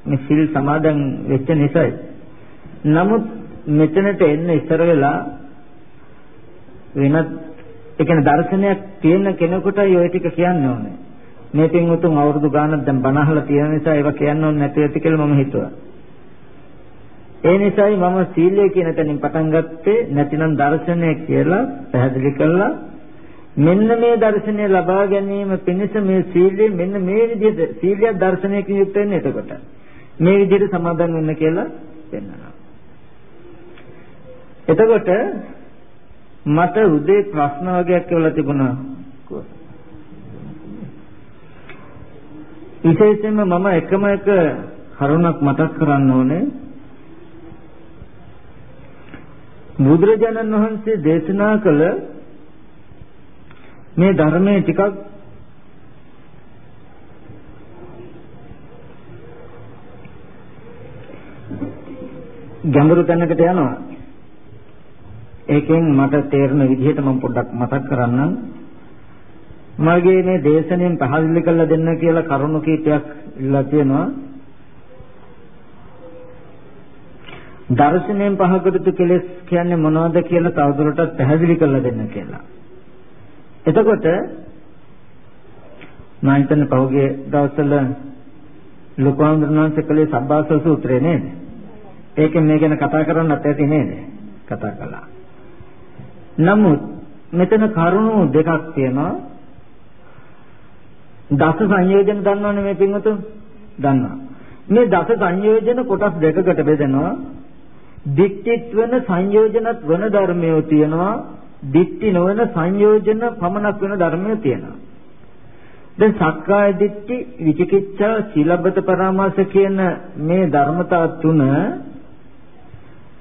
මේ සිල් සමාදන් වෙච්ච නිසායි. නමුත් මෙතනට එන්න ඉස්සර වෙලා වෙනත් ඒ කියන්නේ දර්ශනයක් තියෙන කෙනෙකුටයි ওই ටික කියන්න ඕනේ. මේ පින්වුතුන් අවුරුදු ගානක් දැන් බණ අහලා තියෙන නිසා ඒවා කියන්න ඕනේ නැති ඇති කියලා මම හිතුවා. ඒ නිසායි මම සීලය කියන තැනින් පටන් ගත්තේ නැතිනම් දර්ශනය කියලා පැහැදිලි කළා. මෙන්න මේ දර්ශනය ලබා ගැනීම පිණිස මේ සීලය මෙන්න මේ විදිහට සීලය දර්ශනයකින් යුක්ත වෙන්නේ එතකොට. මේ විදිහට සමාදන් වෙන්න කියලා පෙන්වනවා. එතකොට මට උදේ ප්‍රශ්න වගේක් කියලා තිබුණා. විශේෂයෙන්ම මම එකම එක කරුණක් මතක් කරන්න ඕනේ. බුදුරජාණන් වහන්සේ දේශනා කළ මේ ධර්මයේ ටිකක් ගැඹුරු තැනකට යනවා. ඒකෙන් මට තේරෙන විදිහට මම පොඩ්ඩක් මතක් කරන්නම්. මගේ මේ දේශනෙන් පහදලි කරලා දෙන්න කියලා කරුණු කීපයක් ඉල්ලා තියෙනවා. දර්ශනයෙන් පහකට කෙලස් කියන්නේ මොනවද කියලා තවදුරටත් පැහැදිලි කරලා දෙන්න කියලා. එතකොට මම හිතන්නේ පහුගිය දවස්වල ලෝකාන්දරණංශ කලේ සබ්බාස සූත්‍රය නේද? ඒකෙන් මේ ගැන කතා කරන්නත් ඇති නේද? කතා කළා. නමුත් මෙතන කරුණු දෙකක් තියෙනවා. දස සංයෝජන දන්නවනේ මේ පින්වතුන්? දන්නවා. මේ දස සංයෝජන කොටස් දෙකකට බෙදෙනවා. දික්ටිත් වෙන සංයෝජනත් වෙන ධර්මයෝ තියෙනවා. දික්ටි නොවන සංයෝජන පමණක් වෙන ධර්මයෝ තියෙනවා. දැන් සක්කාය දිට්ඨි විචිකිච්ඡා සීලබ්බත පරාමාස කියන මේ ධර්මතා තුන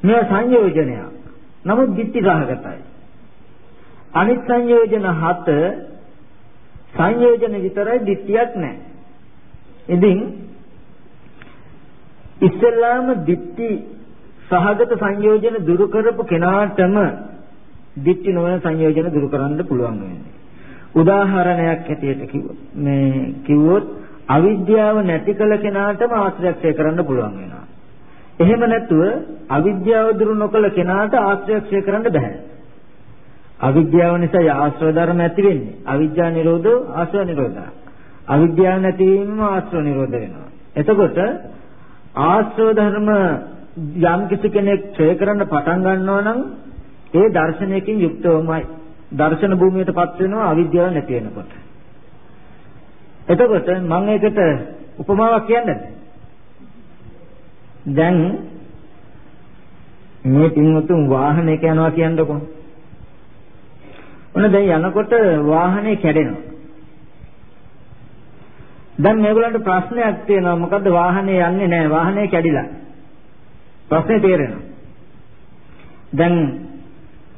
මේ සංයෝජනයක්. නමුත් දිට්ඨි සහගතයි. අනිත් සංයෝජන හත සංයෝජන විතරයි දිට්ඨියක් නැහැ. ඉතින් ඉස්සෙල්ලාම දිට්ඨි සහගත සංයෝජන දුරු කරපු කෙනාටම දිට්ඨි නොවන සංයෝජන දුරු කරන්න පුළුවන් වෙන්නේ. උදාහරණයක් ඇටියට කිව්වොත් මේ කිව්වොත් අවිද්‍යාව නැති කළ කෙනාටම ආශ්‍රයක්ෂය කරන්න පුළුවන් වෙනවා. එහෙම නැතුව අවිද්‍යාව දුරු නොකළ කෙනාට ආශ්‍රයක්ෂය කරන්න බෑ. අවිද්‍යාව නිසා ආශ්‍රව ධර්ම ඇති වෙන්නේ. අවිද්‍යා නිරෝධෝ ආශ්‍රව නිරෝධා. අවිද්‍යාව නැතිවීමම ආශ්‍රව නිරෝධ වෙනවා. එතකොට ආශ්‍රව ධර්ම යම් කිසි කෙනෙක් ක්ෂය කරන්න පටන් ගන්නවා නම් ඒ දර්ශනයකින් යුක්තවමයි දර්ශන භූමියටපත් වෙනවා අවිද්‍යාව නැති වෙනකොට. එතකොට මම ඒකට උපමාවක් කියන්නද? දැන් මේ පින්වතුන් වාහනයක යනවා කියන්නකො. ඔන්න දැන් යනකොට වාහනේ කැඩෙනවා. දැන් මේගොල්ලන්ට ප්‍රශ්නයක් තියෙනවා මොකද්ද වාහනේ යන්නේ නැහැ වාහනේ කැඩිලා. ප්‍රශ්නේ තේරෙනවා. දැන්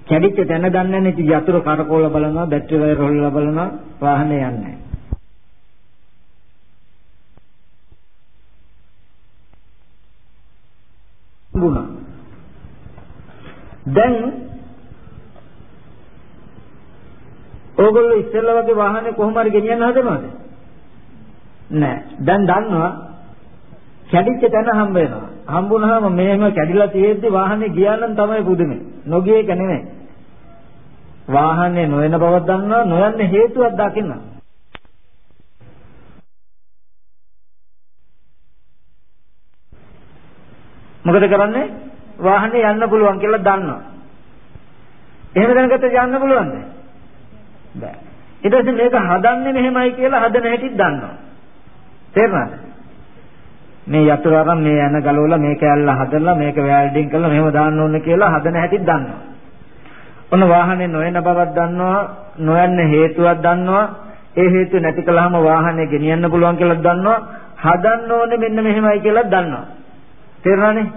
කැඩිච්ච තැන දන්නේ නැති යතුරු කරකෝල බලනවා බැටරි වයර් හොල්ලා බලනවා වාහනේ යන්නේ නැහැ. ගුණ දැන් ඕගොල්ලෝ ඉස්සෙල්ලා වගේ වාහනේ කොහොම හරි ගෙනියන්න හදනවද? නෑ. දැන් දන්නවා කැඩිච්ච තැන හම්බ වෙනවා. හම්බුනහම මෙහෙම කැඩිලා තියෙද්දි වාහනේ ගියා නම් තමයි පුදුමේ. නොගිය එක නෙමෙයි. වාහනේ නොයන බවක් දන්නවා නොයන්න හේතුවක් දකින්න. මොකද කරන්නේ? වාහනේ යන්න පුළුවන් කියලා දන්නවා. එහෙම දැනගත්තට යන්න පුළුවන්ද? බෑ. ඊට පස්සේ මේක හදන්නේ මෙහෙමයි කියලා හදන හැටිත් දන්නවා. තේරුණාද? මේ යතුරු අරන් මේ යන ගලවලා මේක ඇල්ල හදලා මේක වැල්ඩින් කරලා මෙහෙම දාන්න ඕනේ කියලා හදන හැටිත් දන්නවා. ඔන්න වාහනේ නොයන බවක් දන්නවා, නොයන්න හේතුවක් දන්නවා. ඒ හේතුව නැති කළාම වාහනේ ගෙනියන්න පුළුවන් කියලා දන්නවා. හදන්න ඕනේ මෙන්න මෙහෙමයි කියලා දන්නවා. තේරුණානේ?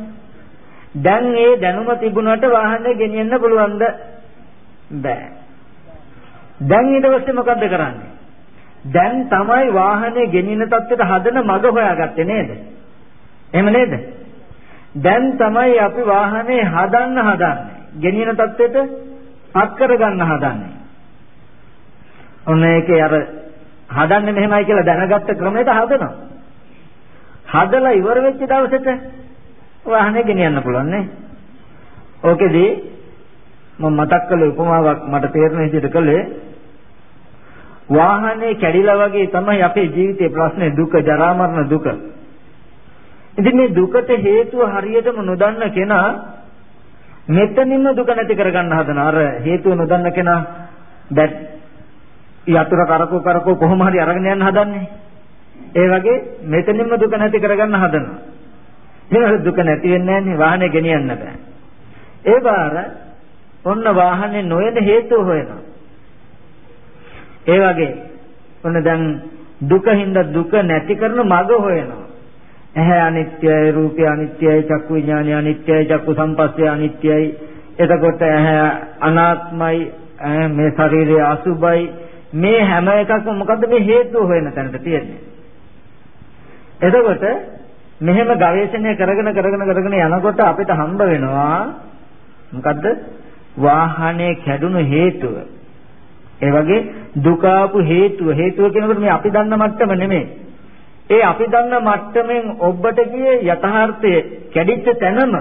දැන් ඒ දැනුම තිබුණාට වාහනේ ගෙනියන්න පුළුවන්ද? බෑ. දැන් ඊට පස්සේ මොකද්ද කරන්නේ? දැන් තමයි වාහනේ ගෙනින තත්ත්වයට හදන මග හොයාගත්තේ නේද? එහෙම නේද? දැන් තමයි අපි වාහනේ හදන්න හදන්නේ. ගෙනින තත්ත්වයට පත් කරගන්න හදන්නේ. ඔන්න ඒකේ අර හදන්නේ මෙහෙමයි කියලා දැනගත්ත ක්‍රමයට හදනවා. හදලා ඉවර වෙච්ච දවසට වාහනේ ගෙනියන්න පුළුවන් නේ. ඕකේදී මම මතක් කළේ උපමාවක් මට තේරෙන විදිහට කළේ වාහනේ කැඩිලා වගේ තමයි අපේ ජීවිතේ ප්‍රශ්නේ දුක ජරා මරණ දුක. ඉතින් මේ දුකට හේතුව හරියටම නොදන්න කෙනා මෙතනින්ම දුක නැති කරගන්න හදන අර හේතුව නොදන්න කෙනා දැන් යතුරු කරකෝ කරකෝ කොහොම හරි අරගෙන යන්න හදන්නේ. ඒ වගේ මෙතනින්ම දුක නැති කරගන්න හදනවා. ඉතින් දුක නැති වෙන්නේ නැහැ වාහනේ ගෙනියන්න බෑ. ඒ බාර ඔන්න වාහනේ නොයන හේතුව හොයනවා. ඒ වගේ ඔන්න දැන් දුකින්ද දුක නැති කරන මඟ හොයනවා. ඇහැ අනිත්‍යයි, රූපය අනිත්‍යයි, චක්කු විඥානය අනිත්‍යයි, චක්කු සංපස්සය අනිත්‍යයි. එතකොට ඇහැ අනාත්මයි, මේ ශරීරය අසුබයි. මේ හැම එකක්ම මොකද්ද මේ හේතුව හොයන තැනට තියෙන්නේ. එතකොට මෙහෙම ගවේෂණය කරගෙන කරගෙන කරගෙන යනකොට අපිට හම්බ වෙනවා මොකද්ද? වාහනේ කැඩුණු හේතුව. ඒ වගේ දුක ආපු හේතුව හේතුව කියනකොට මේ අපි දන්න මට්ටම නෙමෙයි. ඒ අපි දන්න මට්ටමින් ඔබට ගියේ යථාර්ථය කැඩිච්ච තැනම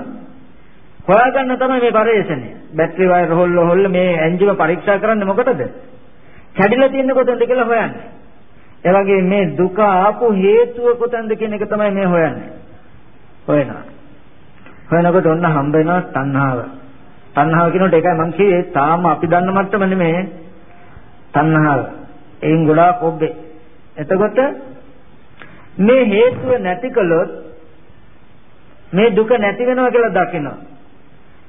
හොයාගන්න තමයි මේ පරිශ්‍රණය. බැටරි වයර් හොල්ල හොල්ල මේ එන්ජිම පරීක්ෂා කරන්නේ මොකටද? කැඩිලා තියෙන කොතනද කියලා හොයන්නේ. ඒ වගේ මේ දුක ආපු හේතුව කොතනද කියන එක තමයි මේ හොයන්නේ. හොයනවා. හොයනකොට ඔන්න හම්බ වෙනවා තණ්හාව. තණ්හාව කියනකොට ඒකයි මම කියේ තාම අපි දන්න මට්ටම නෙමෙයි. තණ්හාව. එයින් ගොඩාක් ඔබ්බේ. එතකොට මේ හේතුව නැති කළොත් මේ දුක නැති වෙනවා කියලා දකිනවා.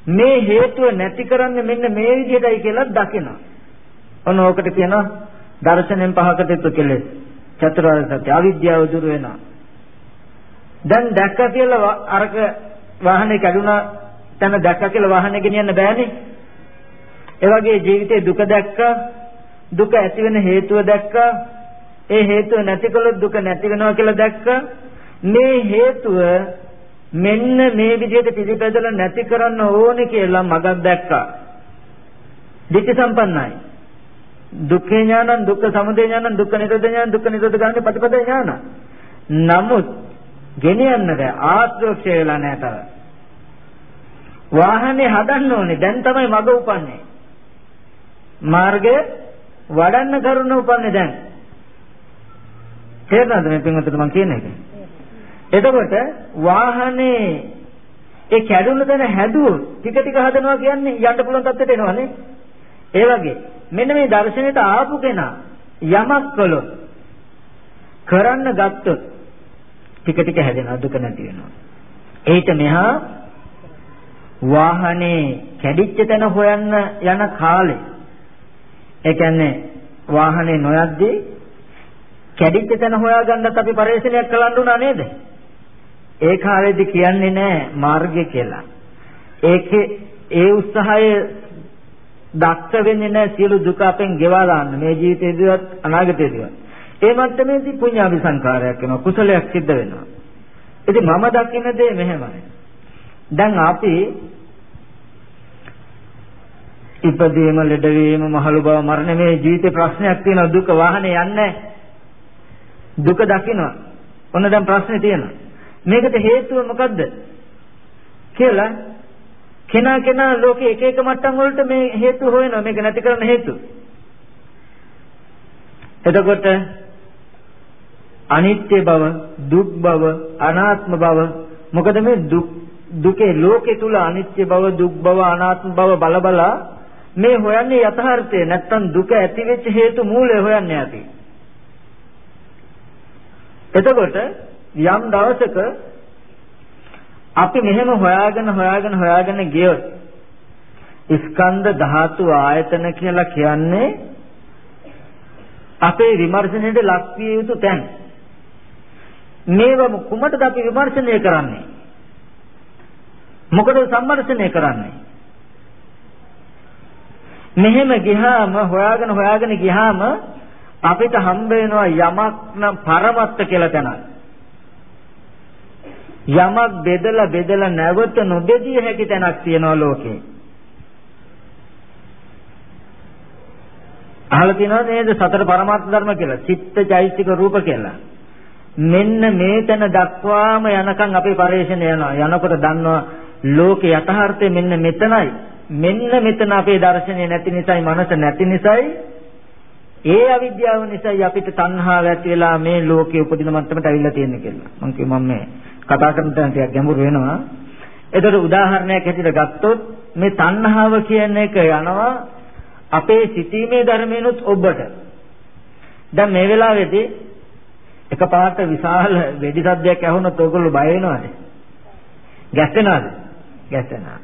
මේ හේතුව නැති කරන්නේ මෙන්න මේ විදිහටයි කියලා දකිනවා. ඔන්න ඕකට කියනවා දර්ශනෙන් පහකට යුතු කෙලෙස්. චතුරාර්ය සත්‍ය අවිද්‍යාව දුර වෙනවා. දැන් දැක්ක කියලා අරක වාහනේ කැඩුනා තැන දැක්ක කියලා වාහනේ ගෙනියන්න බෑනේ. ඒ වගේ ජීවිතේ දුක දැක්කා දුක ඇති වෙන හේතුව දැක්කා ඒ හේතුව නැතිකොලොත් දුක නැති වෙනවා කියලා දැක්කා මේ හේතුව මෙන්න මේ විදිහට පිළිපැදලා නැති කරන්න ඕනේ කියලා මගක් දැක්කා. ditthi සම්පන්නයි. දුක්ඛ ඥානං දුක්ඛ සමුදය ඥානං දුක්ඛ නිරෝධ ඥානං දුක්ඛ නිරෝධ ගාමී ප්‍රතිපද ඥාන. නමුත් ගෙනියන්න බෑ ආත්‍රෝක්ෂය වෙලා නැහැ තව. වාහනේ හදන්න ඕනේ දැන් තමයි මග උපන්නේ. මාර්ගය වඩන්න කරුණ උපන්නේ දැන්. තේරෙනවද මේ පින්වතුන්ට මම කියන එක? එතකොට වාහනේ ඒ කැඩුණු තැන හැදුවොත් ටික ටික හදනවා කියන්නේ යන්න පුළුවන් තත්ත්වයට එනවනේ. ඒ වගේ මෙන්න මේ දර්ශනෙට ආපු කෙනා යමක් කළොත් කරන්න ගත්තොත් ටික ටික හැදෙනවා දුක නැති වෙනවා. ඒිට මෙහා වාහනේ කැඩිච්ච තැන හොයන්න යන කාලේ ඒ කියන්නේ වාහනේ නොයද්දී කැඩිච්ච තැන හොයාගන්නත් අපි පරිශ්‍රණයක් කළන්න උනා නේද? ඒ කාලෙදි කියන්නේ නැහැ මාර්ගය කියලා. ඒකේ ඒ උත්සාහය දක්ෂ වෙන්නේ නැහැ සියලු දුක අපෙන් ගෙවා දාන්න මේ ජීවිතේදීවත් අනාගතේදීවත්. ඒ මට්ටමේදී පුණ්‍යාවි සංකාරයක් වෙනවා කුසලයක් සිද්ධ වෙනවා. ඉතින් මම දකින්න දේ මෙහෙමයි. දැන් අපි ඉපදීම ලෙඩවීම මහලු බව මරණ මේ ජීවිතේ ප්‍රශ්නයක් තියෙනවා දුක වාහනේ යන්නේ දුක දකින්නවා. ඔන්න දැන් ප්‍රශ්නේ තියෙනවා. මේකට හේතුව මොකද්ද? කියලා කෙනා කෙනා ලෝකේ එක එක මට්ටම් වලට මේ හේතු හොයනවා මේක නැති කරන්න හේතු. එතකොට අනිත්‍ය බව, දුක් බව, අනාත්ම බව මොකද මේ දුක් දුකේ ලෝකේ තුල අනිත්‍ය බව, දුක් බව, අනාත්ම බව බල බලා මේ හොයන්නේ යථාර්ථය නැත්තම් දුක ඇති වෙච්ච හේතු මූලය හොයන්නේ අපි. එතකොට යම් දවසක අපි මෙහෙම හොයාගෙන හොයාගෙන හොයාගෙන ගියොත් ස්කන්ධ ධාතු ආයතන කියලා කියන්නේ අපේ විමර්ශනයේ ලක් විය යුතු තැන්. මේව කුමටද අපි විමර්ශනය කරන්නේ? මොකද සම්මර්ශනය කරන්නේ? මෙහෙම ගියාම හොයාගෙන හොයාගෙන ගියාම අපිට හම්බ වෙනවා යමක් නම් පරමත්ත කියලා තැනක්. යමක් බෙදලා බෙදලා නැවත නොබෙදිය හැකි තැනක් තියෙනවා ලෝකේ. අහලා තියෙනවද නේද සතර පරමාර්ථ ධර්ම කියලා? චිත්ත, චෛතසික, රූප කියලා. මෙන්න මේ තැන දක්වාම යනකම් අපේ පරිශ්‍රණය යනවා. යනකොට දන්නවා ලෝකේ යථාර්ථය මෙන්න මෙතනයි. මෙන්න මෙතන අපේ දර්ශනය නැති නිසායි මනස නැති නිසායි ඒ අවිද්‍යාව නිසායි අපිට තණ්හාව ඇති වෙලා මේ ලෝකේ උපදින මට්ටමට අවිල්ලා තියෙන්නේ කියලා. මම කිව්ව මම මේ කතා කරන තැන ටිකක් ගැඹුරු වෙනවා. එතකොට උදාහරණයක් හැටියට ගත්තොත් මේ තණ්හාව කියන එක යනවා අපේ සිතීමේ ධර්මයනොත් ඔබට. දැන් මේ වෙලාවේදී එකපාරට විශාල වෙඩි සද්දයක් ඇහුනොත් ඔයගොල්ලෝ බය වෙනවද? ගැස්සෙනවද? ගැස්සෙනවා.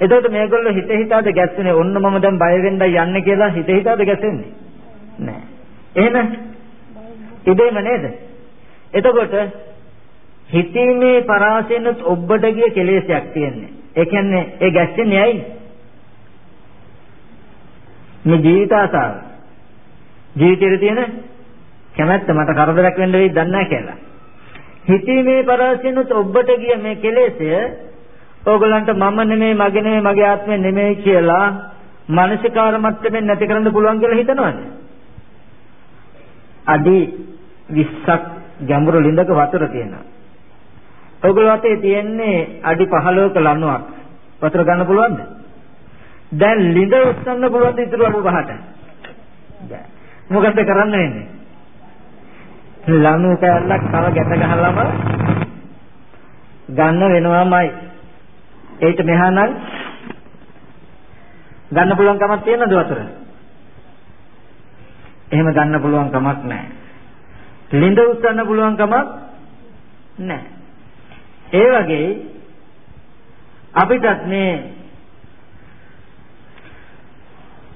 එතකොට මේගොල්ලෝ හිත හිතාද ගැස්සෙන්නේ ඔන්න මම දැන් බය වෙන්නයි යන්නේ කියලා හිත හිතාද ගැස්සෙන්නේ? නෑ. එහෙම ඉබේම නේද? එතකොට හිතීමේ පරාසයෙන්ත් ඔබට ගිය කෙලෙසයක් තියෙන්නේ. ඒ කියන්නේ ඒ ගැස්සෙන්නේ ඇයි? මේ ජීවිත ආසාව. ජීවිතේ තියෙන කැමැත්ත මට කරදරයක් වෙන්න වෙයි දන්නේ නැහැ කියලා. හිතීමේ පරාසයෙන්ත් ඔබට ගිය මේ කෙලෙසය ඕගලන්ට මම නෙමෙයි මගේ නෙමෙයි මගේ ආත්මය නෙමෙයි කියලා මානසිකාර මට්ටමින් නැති කරන්න පුළුවන් කියලා හිතනවද? අඩි 20ක් ගැඹුරු ලිඳක වතුර තියෙනවා. ඔයගොල්ලෝ අතේ තියෙන්නේ අඩි 15ක ලණුවක්. වතුර ගන්න පුළුවන්ද? දැන් ලිඳ උස්සන්න පුළුවන්ද ඉතුරු අඩු පහට? බෑ. මොකද කරන්න වෙන්නේ? ලණු කැල්ලක් තව ගැට ගහලාම ගන්න වෙනවාමයි. ඒිට මෙහා නම් ගන්න පුළුවන් කමක් තියෙනවද වතුර? එහෙම ගන්න පුළුවන් කමක් නැහැ. ලිඳ උස්සන්න පුළුවන් කමක් නැහැ. ඒ වගේ අපිටත් මේ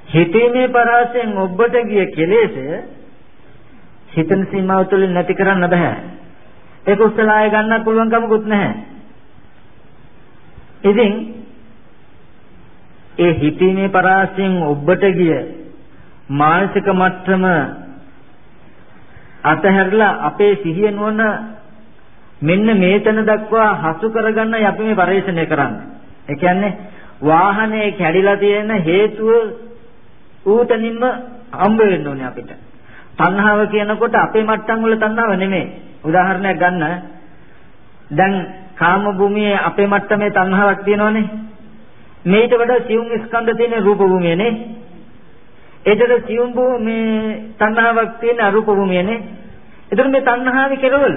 හිතීමේ පරාසයෙන් ඔබට ගිය කෙලෙසය හිතන සීමාව තුළින් නැති කරන්න බෑ. ඒක උස්සලාය ගන්න පුළුවන් කමකුත් නැහැ. ඉතින් ඒ හිතීමේ පරාසයෙන් ඔබට ගිය මානසික මට්ටම අතහැරලා අපේ සිහිය නුවණ මෙන්න මේතන දක්වා හසු කරගන්නයි අපි මේ පරිශ්‍රණය කරන්නේ. ඒ කියන්නේ වාහනේ කැඩිලා තියෙන හේතුව ඌතනින්ම හම්බ වෙන්න ඕනේ අපිට. තණ්හාව කියනකොට අපේ මට්ටම් වල තණ්හාව නෙමෙයි. උදාහරණයක් ගන්න. දැන් කාම භූමියේ අපේ මට්ටමේ තණ්හාවක් තියෙනවනේ. මේට වඩා සියුම් ස්කන්ධ තියෙන රූප භූමියනේ. ඒතර සියුම් භූමියේ තණ්හාවක් තියෙන අරූප භූමියනේ. එතකොට මේ තණ්හාවේ කෙරවල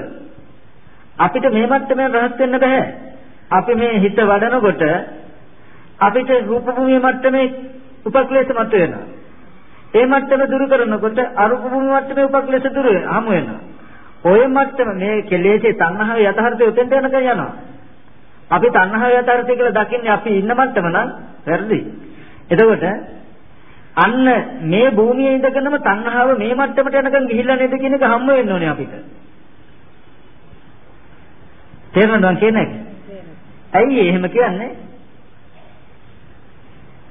අපිට මේ මට්ටමෙන් රහත් වෙන්න බෑ. අපි මේ හිත වඩනකොට අපිට රූප භූමිය මට්ටමේ උපක්ලේශ මත වෙනවා. ඒ මට්ටම දුරු කරනකොට අරූප භූමිය මට්ටමේ උපක්ලේශ දුරු හමු වෙනවා. ওই මට්ටම මේ කෙලෙසේ තණ්හාව යථාර්ථය උතෙන්ට යනකම් යනවා. අපි තණ්හාව යථාර්ථය කියලා දකින්නේ අපි ඉන්න මට්ටම නම් වැරදි. එතකොට අන්න මේ භූමියේ ඉඳගෙනම තණ්හාව මේ මට්ටමට යනකම් ගිහිල්ලා නේද කියන එක හම්බ වෙන්න ඕනේ අපිට. තේරෙනවද කියන්නේ? ඇයි එහෙම කියන්නේ?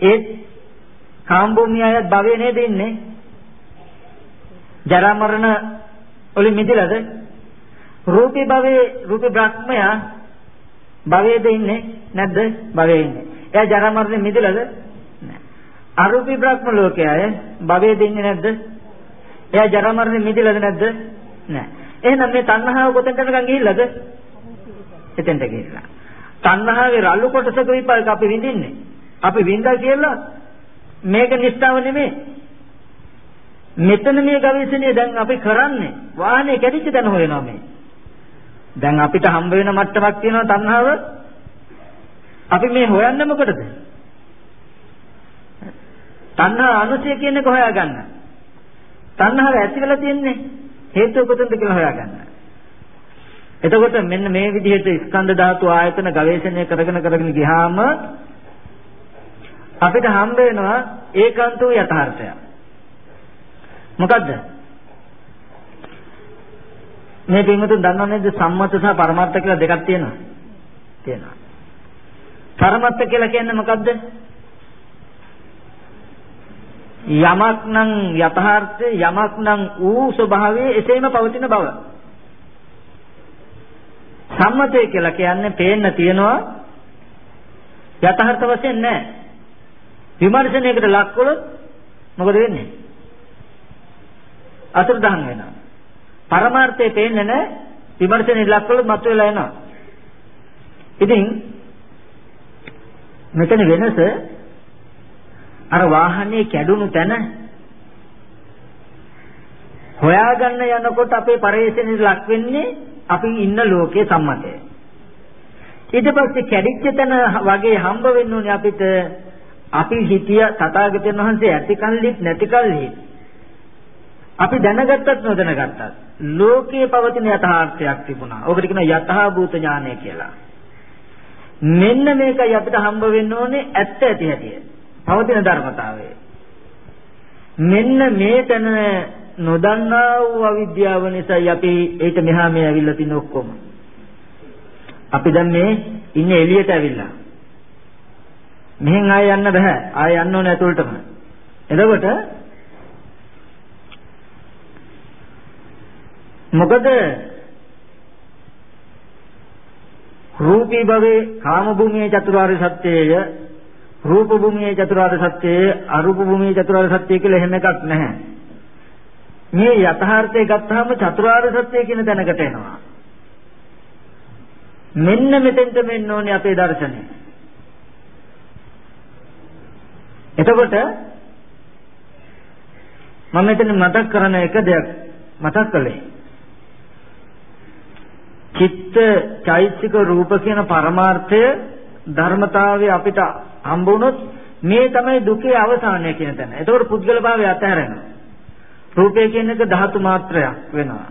ඒ කාම භූමියයත් භවයේ නේද ඉන්නේ? ජරා මරණ වලින් මිදෙලාද? රූපී භවයේ රූපී බ්‍රහ්මයා භවයේද ඉන්නේ නැද්ද? භවයේ ඉන්නේ. එයා ජරා මරණය මිදෙලාද? නැහැ. අරූපී බ්‍රහ්ම ලෝකයේ භවයේද ඉන්නේ නැද්ද? එයා ජරා මරණය මිදෙලාද නැද්ද? නැහැ. එහෙනම් මේ තණ්හාව කොතෙන්ද යනකම් ගිහිල්ලාද? එතෙන්ට ගිහිල්ලා. තණ්හාවේ රළු කොටසක විපාක අපි විඳින්නේ. අපි විඳා කියලා මේක නිස්සාව නෙමෙයි. මෙතන මේ ගවේෂණය දැන් අපි කරන්නේ වාහනේ කැඩිච්ච තැන හොයනවා මේ. දැන් අපිට හම්බ වෙන මට්ටමක් තියෙනවා තණ්හාව. අපි මේ හොයන්නේ මොකටද? තණ්හා අනුසය කියන එක හොයාගන්න. තණ්හාව ඇති වෙලා තියෙන්නේ හේතුව කොතනද කියලා හොයාගන්න. එතකොට මෙන්න මේ විදිහට ස්කන්ධ ධාතු ආයතන ගවේෂණය කරගෙන කරගෙන ගියාම අපිට හම්බ වෙනවා ඒකාන්ත වූ යථාර්ථය. මොකද්ද? මේ පින්වතුන් දන්නව නේද සම්මත සහ පරමර්ථ කියලා දෙකක් තියෙනවා. තියෙනවා. පරමර්ථ කියලා කියන්නේ මොකද්ද? යමක් නම් යථාර්ථය යමක් නම් ඌ ස්වභාවයේ එසේම පවතින බව. සම්මතය කියලා කියන්නේ පේන්න තියනවා යථාර්ථ වශයෙන් නැහැ. විමර්ශනයකට ලක් කළොත් මොකද වෙන්නේ? අතුරුදහන් වෙනවා. පරමාර්ථය පේන්නේ නැහැ. විමර්ශනයේ ලක් කළොත් මතුවලා එනවා. ඉතින් මෙතන වෙනස අර වාහනේ කැඩුණු තැන හොයාගන්න යනකොට අපේ පරේෂණයට ලක් වෙන්නේ අපි ඉන්න ලෝකයේ සම්මතය. ඊට පස්සේ කැඩිච්ච තැන වගේ හම්බ වෙන්න ඕනේ අපිට අපි හිතිය තථාගතයන් වහන්සේ ඇති කල්ලිත් නැති කල්ලිත් අපි දැනගත්තත් නොදැනගත්තත් ලෝකයේ පවතින යථාර්ථයක් තිබුණා. ඔකට කියන යථා භූත ඥානය කියලා. මෙන්න මේකයි අපිට හම්බ වෙන්න ඕනේ ඇත්ත ඇති හැටි. පවතින ධර්මතාවය. මෙන්න මේ තැන නොදන්නා වූ අවිද්‍යාව නිසායි අපි ඒට මෙහා මේ ඇවිල්ලා තින්නේ ඔක්කොම. අපි දැන් මේ ඉන්නේ එළියට ඇවිල්ලා. මෙහෙන් ආය යන්න බෑ. ආය යන්න ඕනේ ඇතුළටම. එතකොට මොකද රූපී භවේ කාම භූමියේ චතුරාර්ය සත්‍යය රූප භූමියේ චතුරාර්ය සත්‍යය අරූප භූමියේ චතුරාර්ය සත්‍යය කියලා එහෙම එකක් නැහැ. මේ යථාර්ථය ගත්තාම චතුරාර්ය සත්‍ය කියන තැනකට එනවා. මෙන්න මෙතෙන්ට මෙන්න ඕනේ අපේ දර්ශනය. එතකොට මම මෙතන මතක් කරන එක දෙයක් මතක් කළේ. චිත්ත චෛතසික රූප කියන පරමාර්ථය ධර්මතාවය අපිට හම්බ වුණොත් මේ තමයි දුකේ අවසානය කියන තැන. එතකොට පුද්ගල භාවය අතහැරෙනවා. රූපය කියන එක ධාතු මාත්‍රයක් වෙනවා.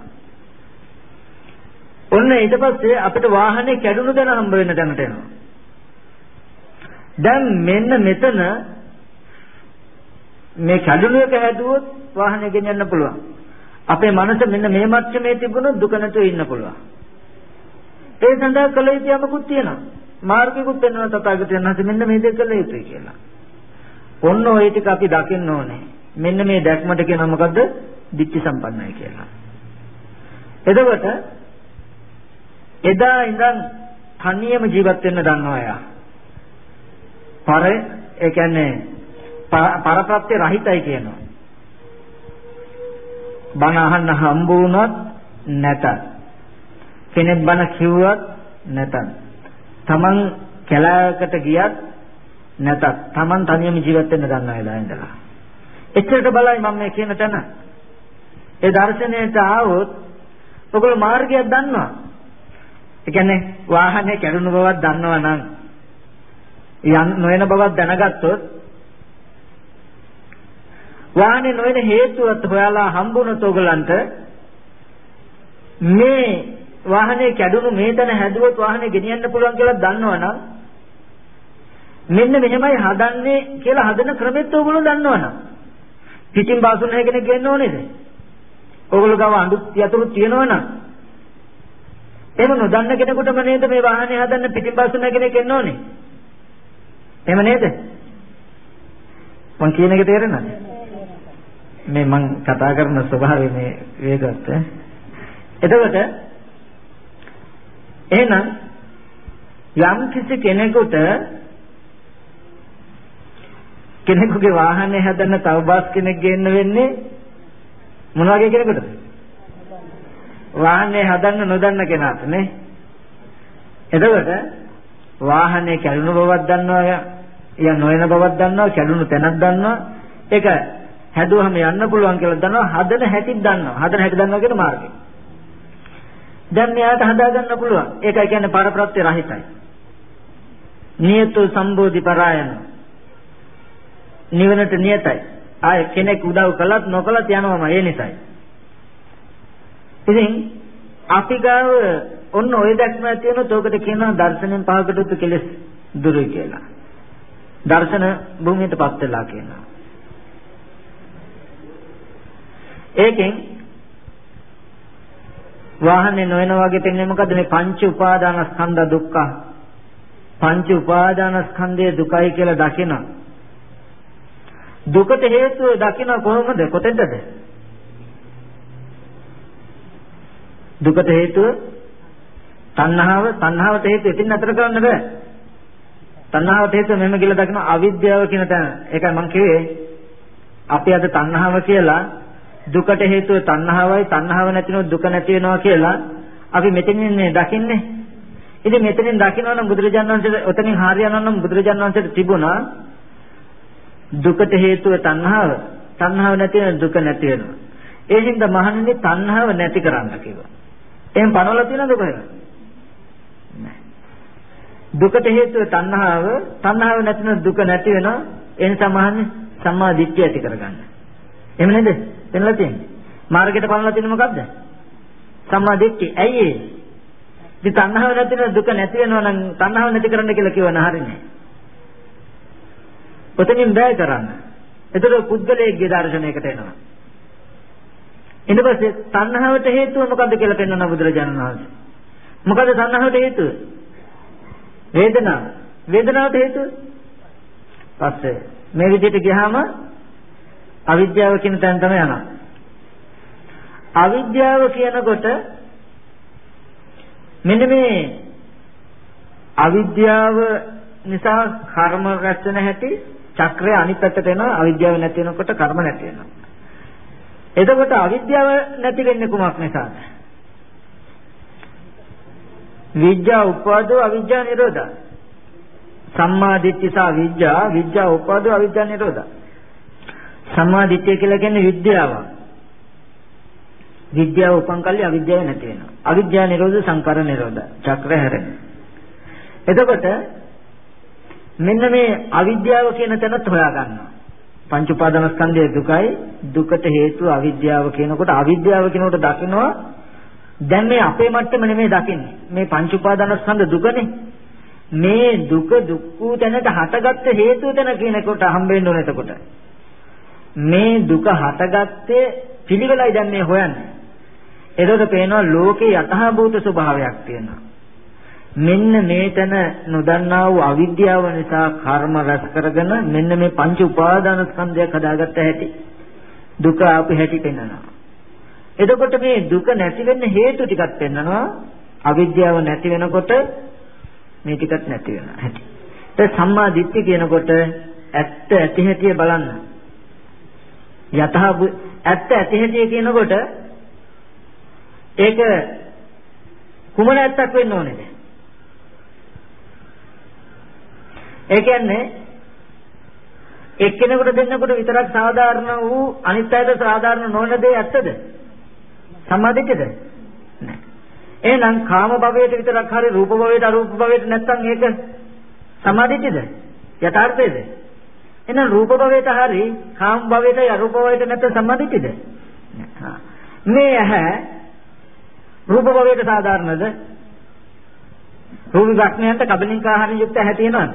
ඔන්න ඊට පස්සේ අපිට වාහනේ කැඩුණු දන හම්බ වෙන තැනට එනවා. දැන් මෙන්න මෙතන මේ කැඩුණු එක හැදුවොත් වාහනේ ගෙනියන්න පුළුවන්. අපේ මනස මෙන්න මේ මට්ටමේ තිබුණොත් දුක නැතුව ඉන්න පුළුවන්. ඒ සඳහා කළ යුතු යමකුත් තියෙනවා. මාර්ගිකුත් වෙනවා තථාගතයන් වහන්සේ මෙන්න මේ දේ කළ යුතුයි කියලා. ඔන්න ඔය ටික අපි දකින්න ඕනේ. මෙන්න මේ දැක්මට කියනවා මොකද්ද? ditthi සම්පන්නයි කියලා. එතකොට එදා ඉඳන් තනියම ජීවත් වෙන්න දන්නවා යා. පර ඒ කියන්නේ පරප්‍රත්‍ය රහිතයි කියනවා. බණ අහන්න හම්බ වුණත් නැතත් කෙනෙක් බණ කිව්වත් නැතත් තමන් කැලෑවකට ගියත් නැතත් තමන් තනියම ජීවත් වෙන්න දන්නා වෙලා ඉඳලා එච්චරට බලයි මම මේ කියන තැන. ඒ දර්ශනයට ආවොත් ඔයගොල්ලෝ මාර්ගයක් දන්නවා. ඒ කියන්නේ වාහනේ කැඩුණු බවක් දන්නවා නම් යන් නොවන බවක් දැනගත්තොත් වාහනේ නොවන හේතුවත් හොයාලා හම්බුනොත් ඔයගලන්ට මේ වාහනේ කැඩුණු මේ තැන හැදුවොත් වාහනේ ගෙනියන්න පුළුවන් කියලා දන්නවනම් මෙන්න මෙහෙමයි හදන්නේ කියලා හදන ක්‍රමෙත් ඕගොල්ලෝ දන්නවනම් පිටින් බාසුන කෙනෙක් ගේන්න ඕනේද? ඕගොල්ලෝ ගාව අඬු යතුරු තියෙනවනම් එහෙම නොදන්න කෙනෙකුටම නේද මේ වාහනේ හදන්න පිටින් බාසුන කෙනෙක් එන්න ඕනේ? එහෙම නේද? මං කියන එක තේරෙනවද? මේ මං කතා කරන ස්වභාවය මේ වේගවත් එතකොට එහෙනම් යම් කිසි කෙනෙකුට කෙනෙකුගේ වාහනේ හදන්න තව බස් කෙනෙක් ගේන්න වෙන්නේ මොන වගේ කෙනෙකුටද? වාහනේ හදන්න නොදන්න කෙනාට නේ. එතකොට වාහනේ කැඩුණු බවක් දන්නවා, ය නොයන බවක් දන්නවා, කැඩුණු තැනක් දන්නවා. ඒක හැදුවම යන්න පුළුවන් කියලා දන්නවා, හදන හැටිත් දන්නවා. හදන හැටි දන්නවා කියන මාර්ගය. දැන් මෙයාට හදාගන්න පුළුවන්. ඒකයි කියන්නේ පරප්‍රත්‍ය රහිතයි. නියතු සම්බෝධි පරායන. නිවනට නියතයි. ආය කෙනෙක් උදව් කළත් නොකළත් යනවම ඒ නිසායි. ඉතින් අපි ගාව ඔන්න ඔය දැක්ම ඇති වෙනත් ඔකට කියනවා දර්ශනෙන් පහකට උතු කෙලස් දුරු කියලා. දර්ශන භූමියටපත් වෙලා කියනවා. ඒකෙන් වාහනේ නොවන වගේ පෙන්නේ මොකද මේ පංච උපාදානස්කන්ධ දුක්ඛ. පංච උපාදානස්කන්ධයේ දුකයි කියලා දකිනවා. දුකට හේතුව දකින්න කොහොමද? කොතෙන්ද? දුකට හේතුව තණ්හාව තණ්හාවට හේතුව එතින් අතර කරන්න බෑ. තණ්හාවට හේතුව මෙන්න කියලා දකින්න අවිද්‍යාව කියන තැන. ඒකයි මම කිව්වේ. අපි අද තණ්හාව කියලා දුකට හේතුව තණ්හාවයි තණ්හාව නැතිනොත් දුක නැති වෙනවා කියලා අපි මෙතනින් දකින්නේ. ඉතින් මෙතනින් දකිනවා නම් බුදුරජාණන් වහන්සේ ඔතනින් හරියනවා නම් බුදුරජාණන් වහන්සේට තිබුණා දුකට හේතුව තණ්හාව. තණ්හාව නැති වෙන දුක නැති වෙනවා ඒ හින්දා මහණෙනි තණ්හාව නැති කරන්න කිව්වා. එහෙන් පනවලා තියෙනවද කොහෙද? දුකට හේතුව තණ්හාව තණ්හාව නැතිනම් දුක නැති වෙනවා ඒ නිසා මහන්නේ සම්මා දිට්ඨිය ඇති කරගන්න. එහෙම නේද? එන්නලා තියෙන්නේ මාර්ගයට පනවලා තියෙන්නේ මොකද්ද සම්මා දිට්ඨිය ඇයි ඒ ඉතින් තණ්හාව නැතිනම් දුක නැති වෙනවා නම් තණ්හාව නැති කරන්න කියලා කියවන හරිනේ ඔතනින් බෑ කරන්න. එතකොට පුද්ගලයේ දර්ශනයකට එනවා. ඊට පස්සේ තණ්හාවට හේතුව මොකද්ද කියලා පෙන්වන බුදුරජාණන් වහන්සේ. මොකද තණ්හාවට හේතුව? වේදනාව. වේදනාවට හේතුව? පස්සේ මේ විදිහට ගියාම අවිද්‍යාව කියන තැන තමයි යනවා. අවිද්‍යාව කියනකොට මෙන්න මේ අවිද්‍යාව නිසා කර්ම රැස් වෙන හැටි චක්‍රය අනිත් පැත්තට එනවා අවිද්‍යාව නැති වෙනකොට කර්ම නැති වෙනවා. එතකොට අවිද්‍යාව නැති වෙන්නේ කුමක් නිසාද? විද්‍යා උපාදෝ අවිද්‍යා නිරෝධා. සම්මා දිට්ඨි සහ විද්‍යා විද්‍යා උපාදෝ අවිද්‍යා නිරෝධා. සම්මා දිට්ඨිය කියලා කියන්නේ විද්‍යාව. විද්‍යාව උපන් කල්ලි අවිද්‍යාව නැති වෙනවා. අවිද්‍යා නිරෝධ සංකාර නිරෝධ චක්‍රය හැරෙනවා. එතකොට මෙන්න මේ අවිද්‍යාව කියන තැනත් හොයා ගන්නවා. පංච උපාදානස්කන්ධයේ දුකයි දුකට හේතුව අවිද්‍යාව කියනකොට අවිද්‍යාව කියනකොට දකින්නවා දැන් මේ අපේ මට්ටම නෙමෙයි දකින්නේ. මේ පංච උපාදානස්කන්ධ දුකනේ. මේ දුක දුක් වූ තැනට හටගත්ත හේතුව තැන කියනකොට හම්බෙන්න ඕන එතකොට. මේ දුක හටගත්තේ පිළිවෙලයි දැන් මේ හොයන්නේ. එතකොට පේනවා ලෝකේ යථාභූත ස්වභාවයක් තියෙනවා. මෙන්න මේතන නොදන්නා වූ අවිද්‍යාව නිසා කර්ම රැස් කරගෙන මෙන්න මේ පංච උපාදාන ස්කන්ධයක් හදාගත්ත හැටි දුක ආපු හැටි පෙන්වනවා. එතකොට මේ දුක නැති වෙන්න හේතු ටිකක් පෙන්වනවා. අවිද්‍යාව නැති වෙනකොට මේ ටිකත් නැති වෙනවා හැටි. ඒ සම්මා දිට්ඨිය කියනකොට ඇත්ත ඇති හැටි බලන්න. යතහ ඇත්ත ඇති හැටි කියනකොට ඒක කුමන ඇත්තක් වෙන්න ඕනේද? ඒ කියන්නේ එක්කෙනෙකුට දෙන්නකොට විතරක් සාධාරණ වූ අනිත් අයට සාධාරණ නොවන දේ ඇත්තද? සම්මාදිටද? එහෙනම් කාම භවයට විතරක් හරි රූප භවයට අරූප භවයට නැත්තම් ඒක සමාධියද? යථාර්ථයේද? එහෙනම් රූප භවයට හරි කාම භවයට අරූප භවයට නැත්තම් සමාධියද? මේ ඇහැ රූප භවයට සාධාරණද? රූප ප්‍රඥයන්ට කබලින්ක ආහාරයෙන් යුක්ත ඇහැ තියෙනවද?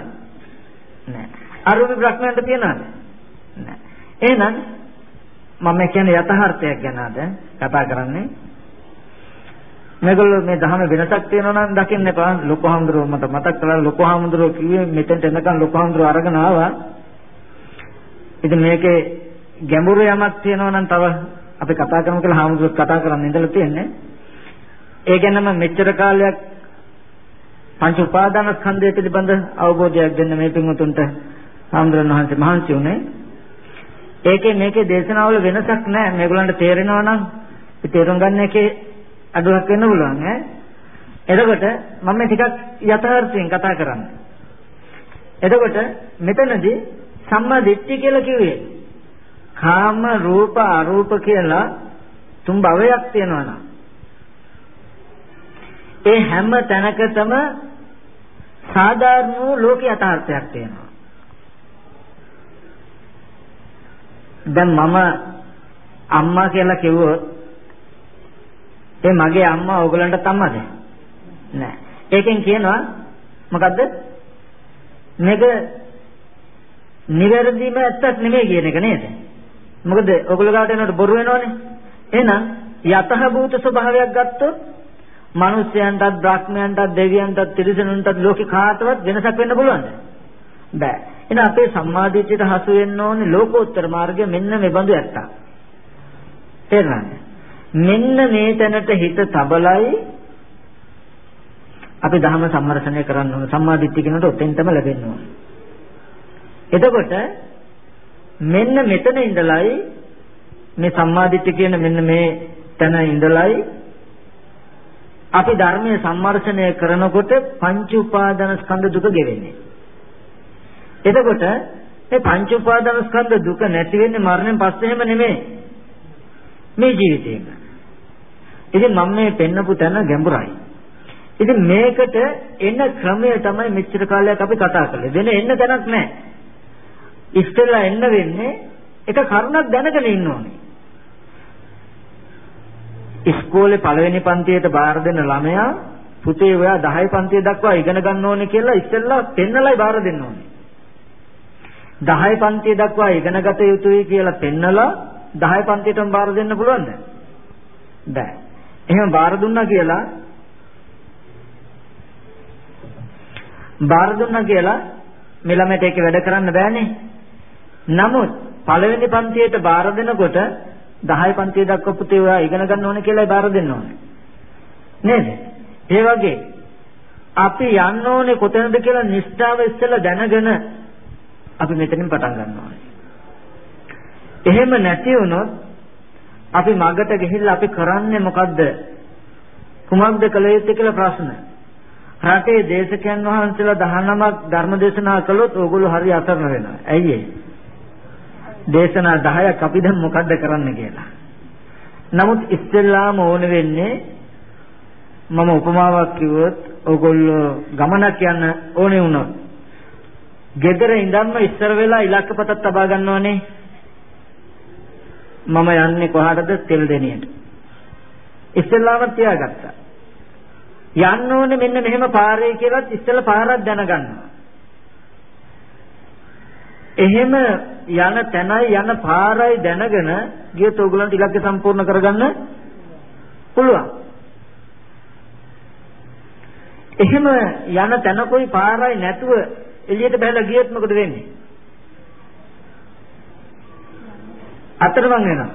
නැහැ. අරූප ප්‍රඥයන්ට තියෙනවද? නැහැ. එහෙනම් මම කියන්නේ යථාර්ථයක් ගැනද කතා කරන්නේ මේගොල්ලෝ මේ ධහම වෙනසක් තියෙනවා නම් දකින්න එපා. ලොකු හාමුදුරුවෝ මට මතක් කළා ලොකු හාමුදුරුවෝ කිව්වේ මෙතෙන්ට එනකන් ලොකු හාමුදුරුවෝ අරගෙන ආවා. ඉතින් මේකේ ගැඹුරු යමක් තියෙනවා නම් තව අපි කතා කරමු කියලා හාමුදුරුවෝ කතා කරන්න ඉඳලා තියෙන්නේ. ඒ ගැනම මෙච්චර කාලයක් පංච උපාදාන ස්කන්ධය පිළිබඳ අවබෝධයක් දෙන්න මේ පින්වතුන්ට හාමුදුරන් වහන්සේ මහන්සි වුණේ. ඒකේ මේකේ දේශනාවල වෙනසක් නැහැ. මේගොල්ලන්ට තේරෙනවා නම් තේරුම් ගන්න එකේ අඩුවක් වෙන්න පුළුවන් ඈ. එතකොට මම ටිකක් යථාර්ථයෙන් කතා කරන්නේ. එතකොට මෙතනදී සම්මා දිට්ඨිය කියලා කිව්වේ කාම රූප අරූප කියලා තුන් භවයක් තියෙනවා නම් ඒ හැම තැනකටම සාධාරණ වූ ලෝක යථාර්ථයක් තියෙනවා. දැන් මම අම්මා කියලා කිව්වොත් ඒ මගේ අම්මා ඕගලන්ට අම්මද? නෑ. ඒකෙන් කියනවා මොකද්ද? මේක නිවැරදිම ඇත්තක් නෙමෙයි කියන එක නේද? මොකද ඔයගොල්ලෝ ගාවට එනකොට බොරු වෙනවනේ. එහෙනම් යතහභූත ස්වභාවයක් ගත්තොත් මිනිස්යන්ටත් බ්‍රහ්මයන්ටත් දෙවියන්ටත් තිරිසනුන්ටත් ලෝකේ කාටවත් වෙනසක් වෙන්න පුළුවන්ද? බෑ. එහෙනම් අපේ සම්මාදිට්ඨියට හසු වෙන්න ඕනේ ලෝකෝත්තර මාර්ගය මෙන්න මේ බඳු ඇත්ත. තේරුණාද? මෙන්න මේ තැනට හිත තබලයි අපි ධර්ම සම්මර්ෂණය කරන්න ඕන සම්මාදිට්ඨිය කියනකොට ඔතෙන්ටම ලැබෙන්න ඕන. එතකොට මෙන්න මෙතන ඉඳලයි මේ සම්මාදිට්ඨිය කියන මෙන්න මේ තැන ඉඳලයි අපි ධර්මයේ සම්මර්ෂණය කරනකොට පංච උපාදාන ස්කන්ධ දුක ගෙවෙන්නේ. එතකොට මේ පංච උපාදාන ස්කන්ධ දුක නැති වෙන්නේ මරණයෙන් පස්සේ හැම නෙමෙයි. මේ ජීවිතේම. ඉතින් මම මේ පෙන්නපු තැන ගැඹුරයි. ඉතින් මේකට එන ක්‍රමය තමයි මෙච්චර කාලයක් අපි කතා කළේ. වෙන එන්න තැනක් නැහැ. ඉස්සෙල්ලා එන්න වෙන්නේ එක කරුණක් දැනගෙන ඉන්න ඕනේ. ඉස්කෝලේ පළවෙනි පන්තියට බාර දෙන ළමයා පුතේ ඔයා 10 පන්තිය දක්වා ඉගෙන ගන්න ඕනේ කියලා ඉස්සෙල්ලා පෙන්නලයි බාර දෙන්න ඕනේ. 10 පන්තිය දක්වා ඉගෙන ගත යුතුයි කියලා පෙන්නලා 10 පන්තියටම බාර දෙන්න පුළුවන්ද? බෑ. එහෙම බාර දුන්නා කියලා බාර දුන්නා කියලා මේ ළමයට ඒක වැඩ කරන්න බෑනේ. නමුත් පළවෙනි පන්තියට බාර දෙනකොට 10 පන්තිය දක්වා පුතේ ඔයා ඉගෙන ගන්න ඕනේ කියලායි බාර දෙන්න ඕනේ. නේද? ඒ වගේ අපි යන්න ඕනේ කොතැනද කියලා නිෂ්ඨාව ඉස්සෙල්ලා දැනගෙන අපි මෙතනින් පටන් ගන්න ඕනේ. එහෙම නැති වුණොත් අපි මගට ගිහිල්ලා අපි කරන්නේ මොකද්ද? කුමක්ද කළ යුත්තේ කියලා ප්‍රශ්න. රටේ දේශකයන් වහන්සේලා 19ක් ධර්ම දේශනා කළොත් ඕගොල්ලෝ හරි අසරණ වෙනවා. ඇයි ඒ? දේශනා 10ක් අපි දැන් මොකද්ද කරන්න කියලා. නමුත් ඉස්සෙල්ලාම ඕන වෙන්නේ මම උපමාවක් කිව්වොත් ඕගොල්ලෝ ගමනක් යන්න ඕනේ වුණොත් ගෙදර ඉඳන්ම ඉස්සර වෙලා ඉලක්කපතක් තබා ගන්නවනේ මම යන්නේ කොහාටද තෙල් දෙනියට. ඉස්සෙල්ලාම තියාගත්තා. යන්න ඕනේ මෙන්න මෙහෙම පාරේ කියලාත් ඉස්සෙල්ලා පාරක් දැනගන්නවා. එහෙම යන තැනයි යන පාරයි දැනගෙන ගියත් ඕගලන්ට ඉලක්ක සම්පූර්ණ කරගන්න පුළුවන්. එහෙම යන තැනකොයි පාරයි නැතුව එළියට බහලා ගියොත් මොකද වෙන්නේ? අතරමං වෙනවා.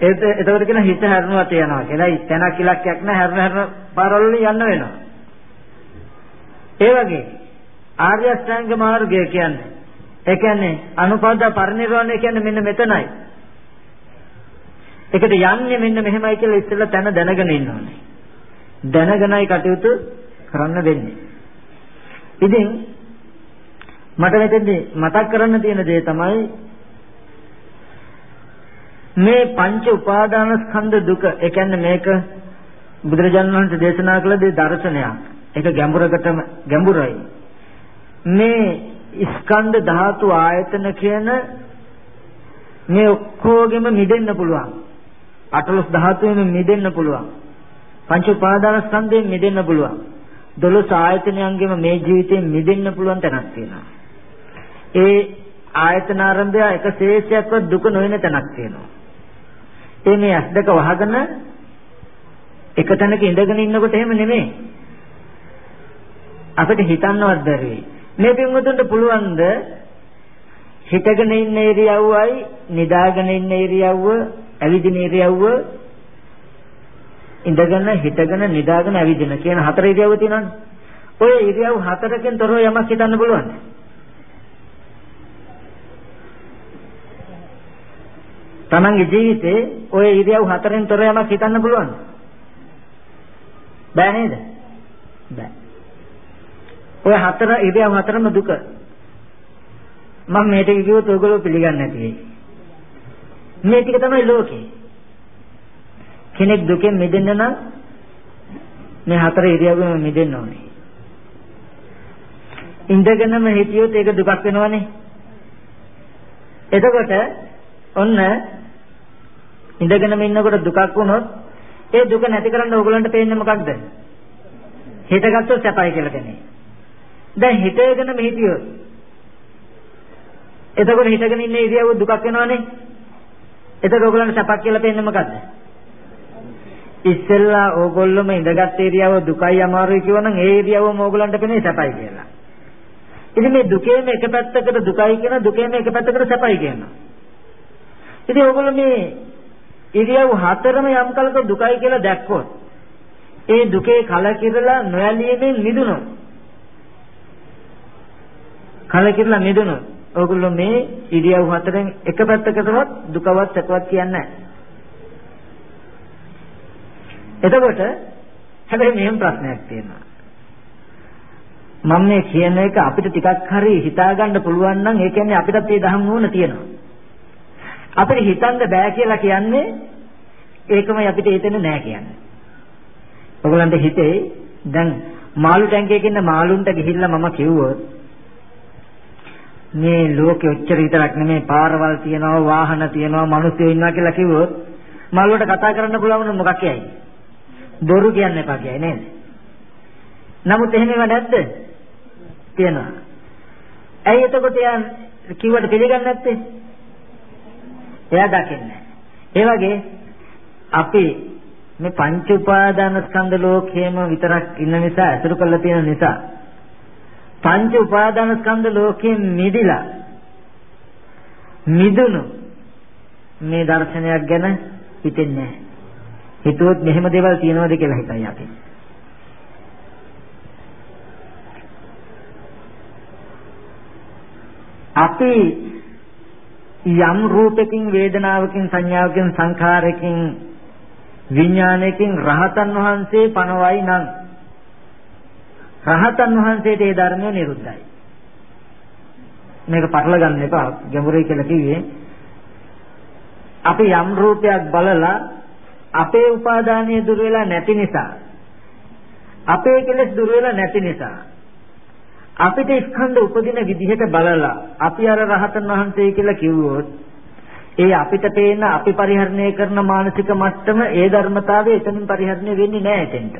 ඒත් එතකොට කියන හිත හැරුණාට යනවා කියලා. තැනක් ඉලක්කයක් නැහැ හැරුණ හැරුණ පාරවල යන්න වෙනවා. ඒ වගේ ආර්ය අෂ්ටාංග මාර්ගය කියන්නේ ඒ කියන්නේ අනුපාදා පරිනිර්වාණය කියන්නේ මෙන්න මෙතනයි. ඒකට යන්නේ මෙන්න මෙහෙමයි කියලා ඉස්සෙල්ලා තැන දැනගෙන ඉන්න ඕනේ. දැනගෙනයි කටයුතු කරන්න වෙන්නේ. ඉතින් මට මෙතෙන්දී මතක් කරන්න තියෙන දේ තමයි මේ පංච උපාදාන ස්කන්ධ දුක ඒ කියන්නේ මේක බුදුරජාණන් වහන්සේ දේශනා කළ දේ දර්ශනයක්. ඒක ගැඹුරකටම ගැඹුරයි. මේ ස්කන්ධ ධාතු ආයතන කියන මේ ඔක්කොගෙම මිදෙන්න පුළුවන්. අටලොස් ධාතුවෙම මිදෙන්න පුළුවන්. පංච උපාදානස්කන්ධයෙන් මිදෙන්න පුළුවන්. දොළොස් ආයතනයන්ගෙම මේ ජීවිතයෙන් මිදෙන්න පුළුවන් තැනක් තියෙනවා. ඒ ආයතන ආරම්භය එක ශේෂයක්වත් දුක නොවන තැනක් තියෙනවා. ඒ මේ ඇස් දෙක වහගෙන එක තැනක ඉඳගෙන ඉන්නකොට එහෙම නෙමෙයි. අපිට හිතන්නවත් බැරි. මේ පින්වතුන්ට පුළුවන්ද හිතගෙන ඉන්න ඉරියව්වයි නිදාගෙන ඉන්න ඉරියව්ව ඇවිදින ඉරියව්ව ඉඳගෙන හිටගෙන නිදාගෙන ඇවිදින කියන හතර ඉරියව්ව තියෙනවනේ. ඔය ඉරියව් හතරකින් තොරව යමක් හිතන්න පුළුවන්ද? තමන්ගේ ජීවිතේ ඔය ඉරියව් හතරෙන් තොර යමක් හිතන්න පුළුවන්ද? බෑ නේද? බෑ. ඔය හතර ඉරියව් හතරම දුක. මම මේ ටික කිව්වොත් ඔයගොල්ලෝ පිළිගන්නේ නැති වෙයි. මේ ටික තමයි ලෝකේ. කෙනෙක් දුකෙන් මිදෙන්න නම් මේ හතර ඉරියව්වෙම මිදෙන්න ඕනේ. ඉඳගෙනම හිටියොත් ඒක දුකක් වෙනවනේ. එතකොට ඔන්න ඉඳගෙනම ඉන්නකොට දුකක් වුණොත් ඒ දුක නැති කරන්න ඕගලන්ට පේන්නේ මොකක්ද? හිතගත්තොත් සැපයි කියලා දෙන්නේ. දැන් හිතේගෙනම හිටියොත් එතකොට හිතගෙන ඉන්න ඉරියව්ව දුකක් වෙනවනේ. එතකොට ඕගලන්ට සැපක් කියලා පේන්නේ මොකද්ද? ඉස්සෙල්ලා ඕගොල්ලොම ඉඳගත් ඉරියව්ව දුකයි අමාරුයි කියවනම් ඒ ඉරියව්වම ඕගලන්ට පේන්නේ සැපයි කියලා. ඉතින් මේ දුකේම එක පැත්තකට දුකයි කියන දුකේම එක පැත්තකට සැපයි කියනවා. ඉතින් ඕගොල්ලෝ මේ ඉරියව් හතරම යම් කලක දුකයි කියලා දැක්කොත් ඒ දුකේ කලකිරලා නොයලීමෙන් මිදුණොත් කලකිරලා මිදුණොත් ඕගොල්ලෝ මේ ඉරියව් හතරෙන් එක පැත්තකටවත් දුකවත් සැපවත් කියන්නේ එතකොට හැබැයි මෙහෙම ප්‍රශ්නයක් තියෙනවා. මම මේ කියන එක අපිට ටිකක් හරි හිතා ගන්න පුළුවන් නම් ඒ කියන්නේ අපිටත් මේ දහම් නුවණ තියෙනවා. අපිට හිතන්න බෑ කියලා කියන්නේ ඒකමයි අපිට හිතෙන්නේ නෑ කියන්නේ. ඔයගලන්ට හිතේ දැන් මාළු ටැංකියක ඉන්න මාළුන්ට ගිහිල්ලා මම කිව්වොත් මේ ලෝකෙ ඔච්චර විතරක් නෙමේ පාරවල් තියනවා වාහන තියනවා මිනිස්සු ඉන්නවා කියලා කිව්වොත් මාළුවට කතා කරන්න පුළුවන් මොකක් යයි? බොරු කියන්න එපා කියයි නේද? නමුත් එහෙම ඒවා නැද්ද? තියෙනවා. ඇයි එතකොට යා කිව්වට පිළිගන්නේ නැත්තේ? එයා දකින්නේ. ඒ වගේ අපි මේ පංච උපාදාන ස්කන්ධ ලෝකයේම විතරක් ඉන්න නිසා අසුරු කරලා තියෙන නිසා පංච උපාදාන ස්කන්ධ ලෝකයෙන් මිදිලා මිදුණු මේ දර්ශනයක් ගැන හිතෙන්නේ නැහැ. හිතුවොත් මෙහෙම දේවල් තියෙනවද කියලා හිතයි අපි. අපි යම් රූපකින් වේදනාවකින් සංඥාවකින් සංඛාරකින් විඥානයකින් රහතන් වහන්සේ පනවයි නම් රහතන් වහන්සේට ඒ ධර්මය නිරුද්ධයි. මේක පටල ගන්න එපා ගැඹුරයි කියලා කිව්වේ. අපි යම් රූපයක් බලලා අපේ උපාදානීය දුර වෙලා නැති නිසා අපේ කෙලෙස් දුර වෙලා නැති නිසා අපිට ස්කන්ධ උපදින විදිහට බලලා අපි අර රහතන් වහන්සේ කියලා කිව්වොත් ඒ අපිට පේන අපි පරිහරණය කරන මානසික මට්ටම ඒ ධර්මතාවය එතනින් පරිහරණය වෙන්නේ නැහැ එතෙන්ට.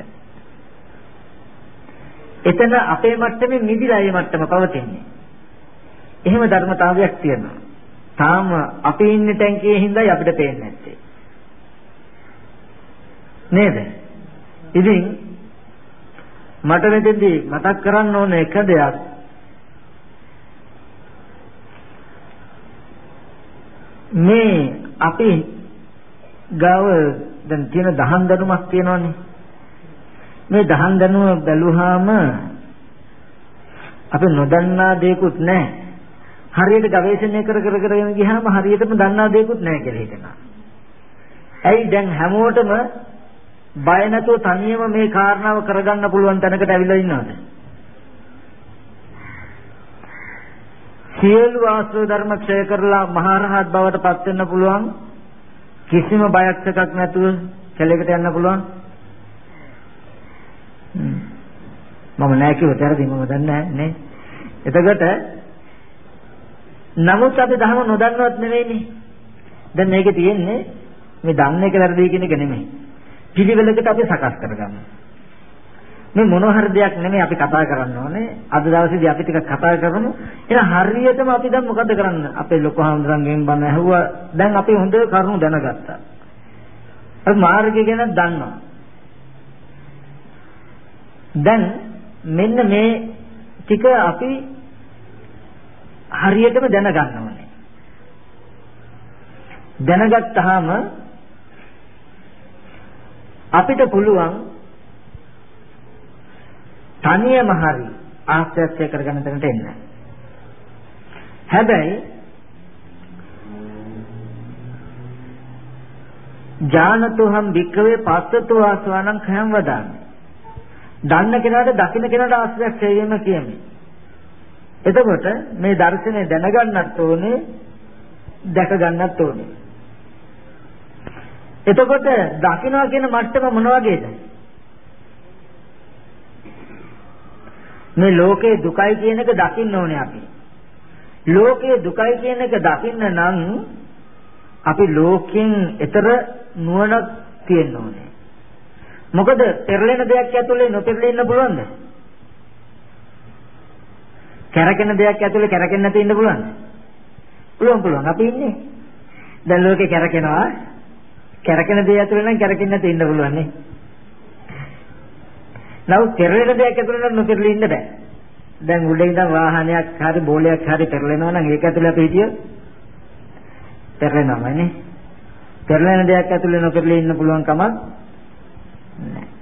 එතන අපේ මට්ටමේ මිදිලා ඒ මට්ටම පවතින්නේ. එහෙම ධර්මතාවයක් තියෙනවා. තාම අපි ඉන්න ටැංකියේ හින්දායි අපිට පේන්නේ නැත්තේ. නේද? ඉතින් මට මෙතෙන්දී මතක් කරන්න ඕන එක දෙයක් මේ අපි ගාව දැන් තියෙන දහන් දැනුමක් තියෙනවනේ මේ දහන් දැනුම බැලුවාම අපි නොදන්නා දේකුත් නැහැ. හරියට ගවේෂණය කර කර කරගෙන ගියාම හරියටම දන්නා දේකුත් නැහැ කියලා හිතෙනවා. ඇයි දැන් හැමෝටම බය නැතුව තනියම මේ කාරණාව කරගන්න පුළුවන් තැනකට ඇවිල්ලා ඉන්නවද? සියලු ආශ්‍රව ධර්ම ක්ෂය කරලා මහරහත් බවට පත් වෙන්න පුළුවන්. කිසිම බයක් එකක් නැතුව කැලේකට යන්න පුළුවන්. මම නෑ කිව්වට හරි මම දන්නේ නෑ නේ. එතකොට නමුත් අපි ධර්ම නොදන්නවත් නෙවෙයිනේ. දැන් මේකේ තියෙන්නේ මේ දන්න එක වැරදි කියන එක නෙමෙයි. පිළිවෙලකට අපි සකස් කරගන්නවා. මේ මොන හරි දෙයක් නෙමෙයි අපි කතා කරන්න ඕනේ. අද දවසේදී අපි ටිකක් කතා කරමු. එහෙනම් හරියටම අපි දැන් මොකද කරන්න? අපේ ලොකු හඳුරන්ගෙන් බණ ඇහුවා. දැන් අපි හොඳ කරුණු දැනගත්තා. අපි මාර්ගය ගැන දන්නවා. දැන් මෙන්න මේ ටික අපි හරියටම දැනගන්න ඕනේ. දැනගත්තාම අපිට පුළුවන් තනියම හරි ආශ්‍රය කරගන්න තැනට එන්න. හැබැයි ඥානතෝහම් වික්කවේ පස්සතෝ ආසවණං khයම් වදාමි. දන්න කෙනාට දකින්න කෙනාට ආශ්‍රයක් වීම කියන්නේ. එතකොට මේ දර්ශනය දැනගන්නත් ඕනේ දැක ගන්නත් ඕනේ. එතකොට දකින්නවා කියන මට්ටම මොන වගේද? මේ ලෝකේ දුකයි කියන එක දකින්න ඕනේ අපි. ලෝකේ දුකයි කියන එක දකින්න නම් අපි ලෝකෙන් ඈතර නුවණක් තියෙන්න ඕනේ. මොකද පෙරලෙන දෙයක් ඇතුලේ නොපෙරලෙන්න පුළුවන්ද? කැරකෙන දෙයක් ඇතුලේ කැරකෙන්න නැති ඉන්න පුළුවන්ද? පුළුවන් පුළුවන්. අපි ඉන්නේ. දැන් ලෝකේ කැරකෙනවා. කැරකෙන දේ ඇතුලේ නම් කැරකෙන්න නැති ඉන්න පුළුවන් නේ. නමුත් පෙරලෙන දෙයක් ඇතුලේ නම් නොපෙරළී ඉන්න බෑ. දැන් උඩ ඉඳන් වාහනයක් හරි බෝලයක් හරි පෙරලෙනවා නම් ඒක ඇතුලේ අපි හිටිය පෙරලෙනවමනේ. පෙරලෙන දෙයක් ඇතුලේ නොපෙරළී ඉන්න පුළුවන් කමක් නැහැ.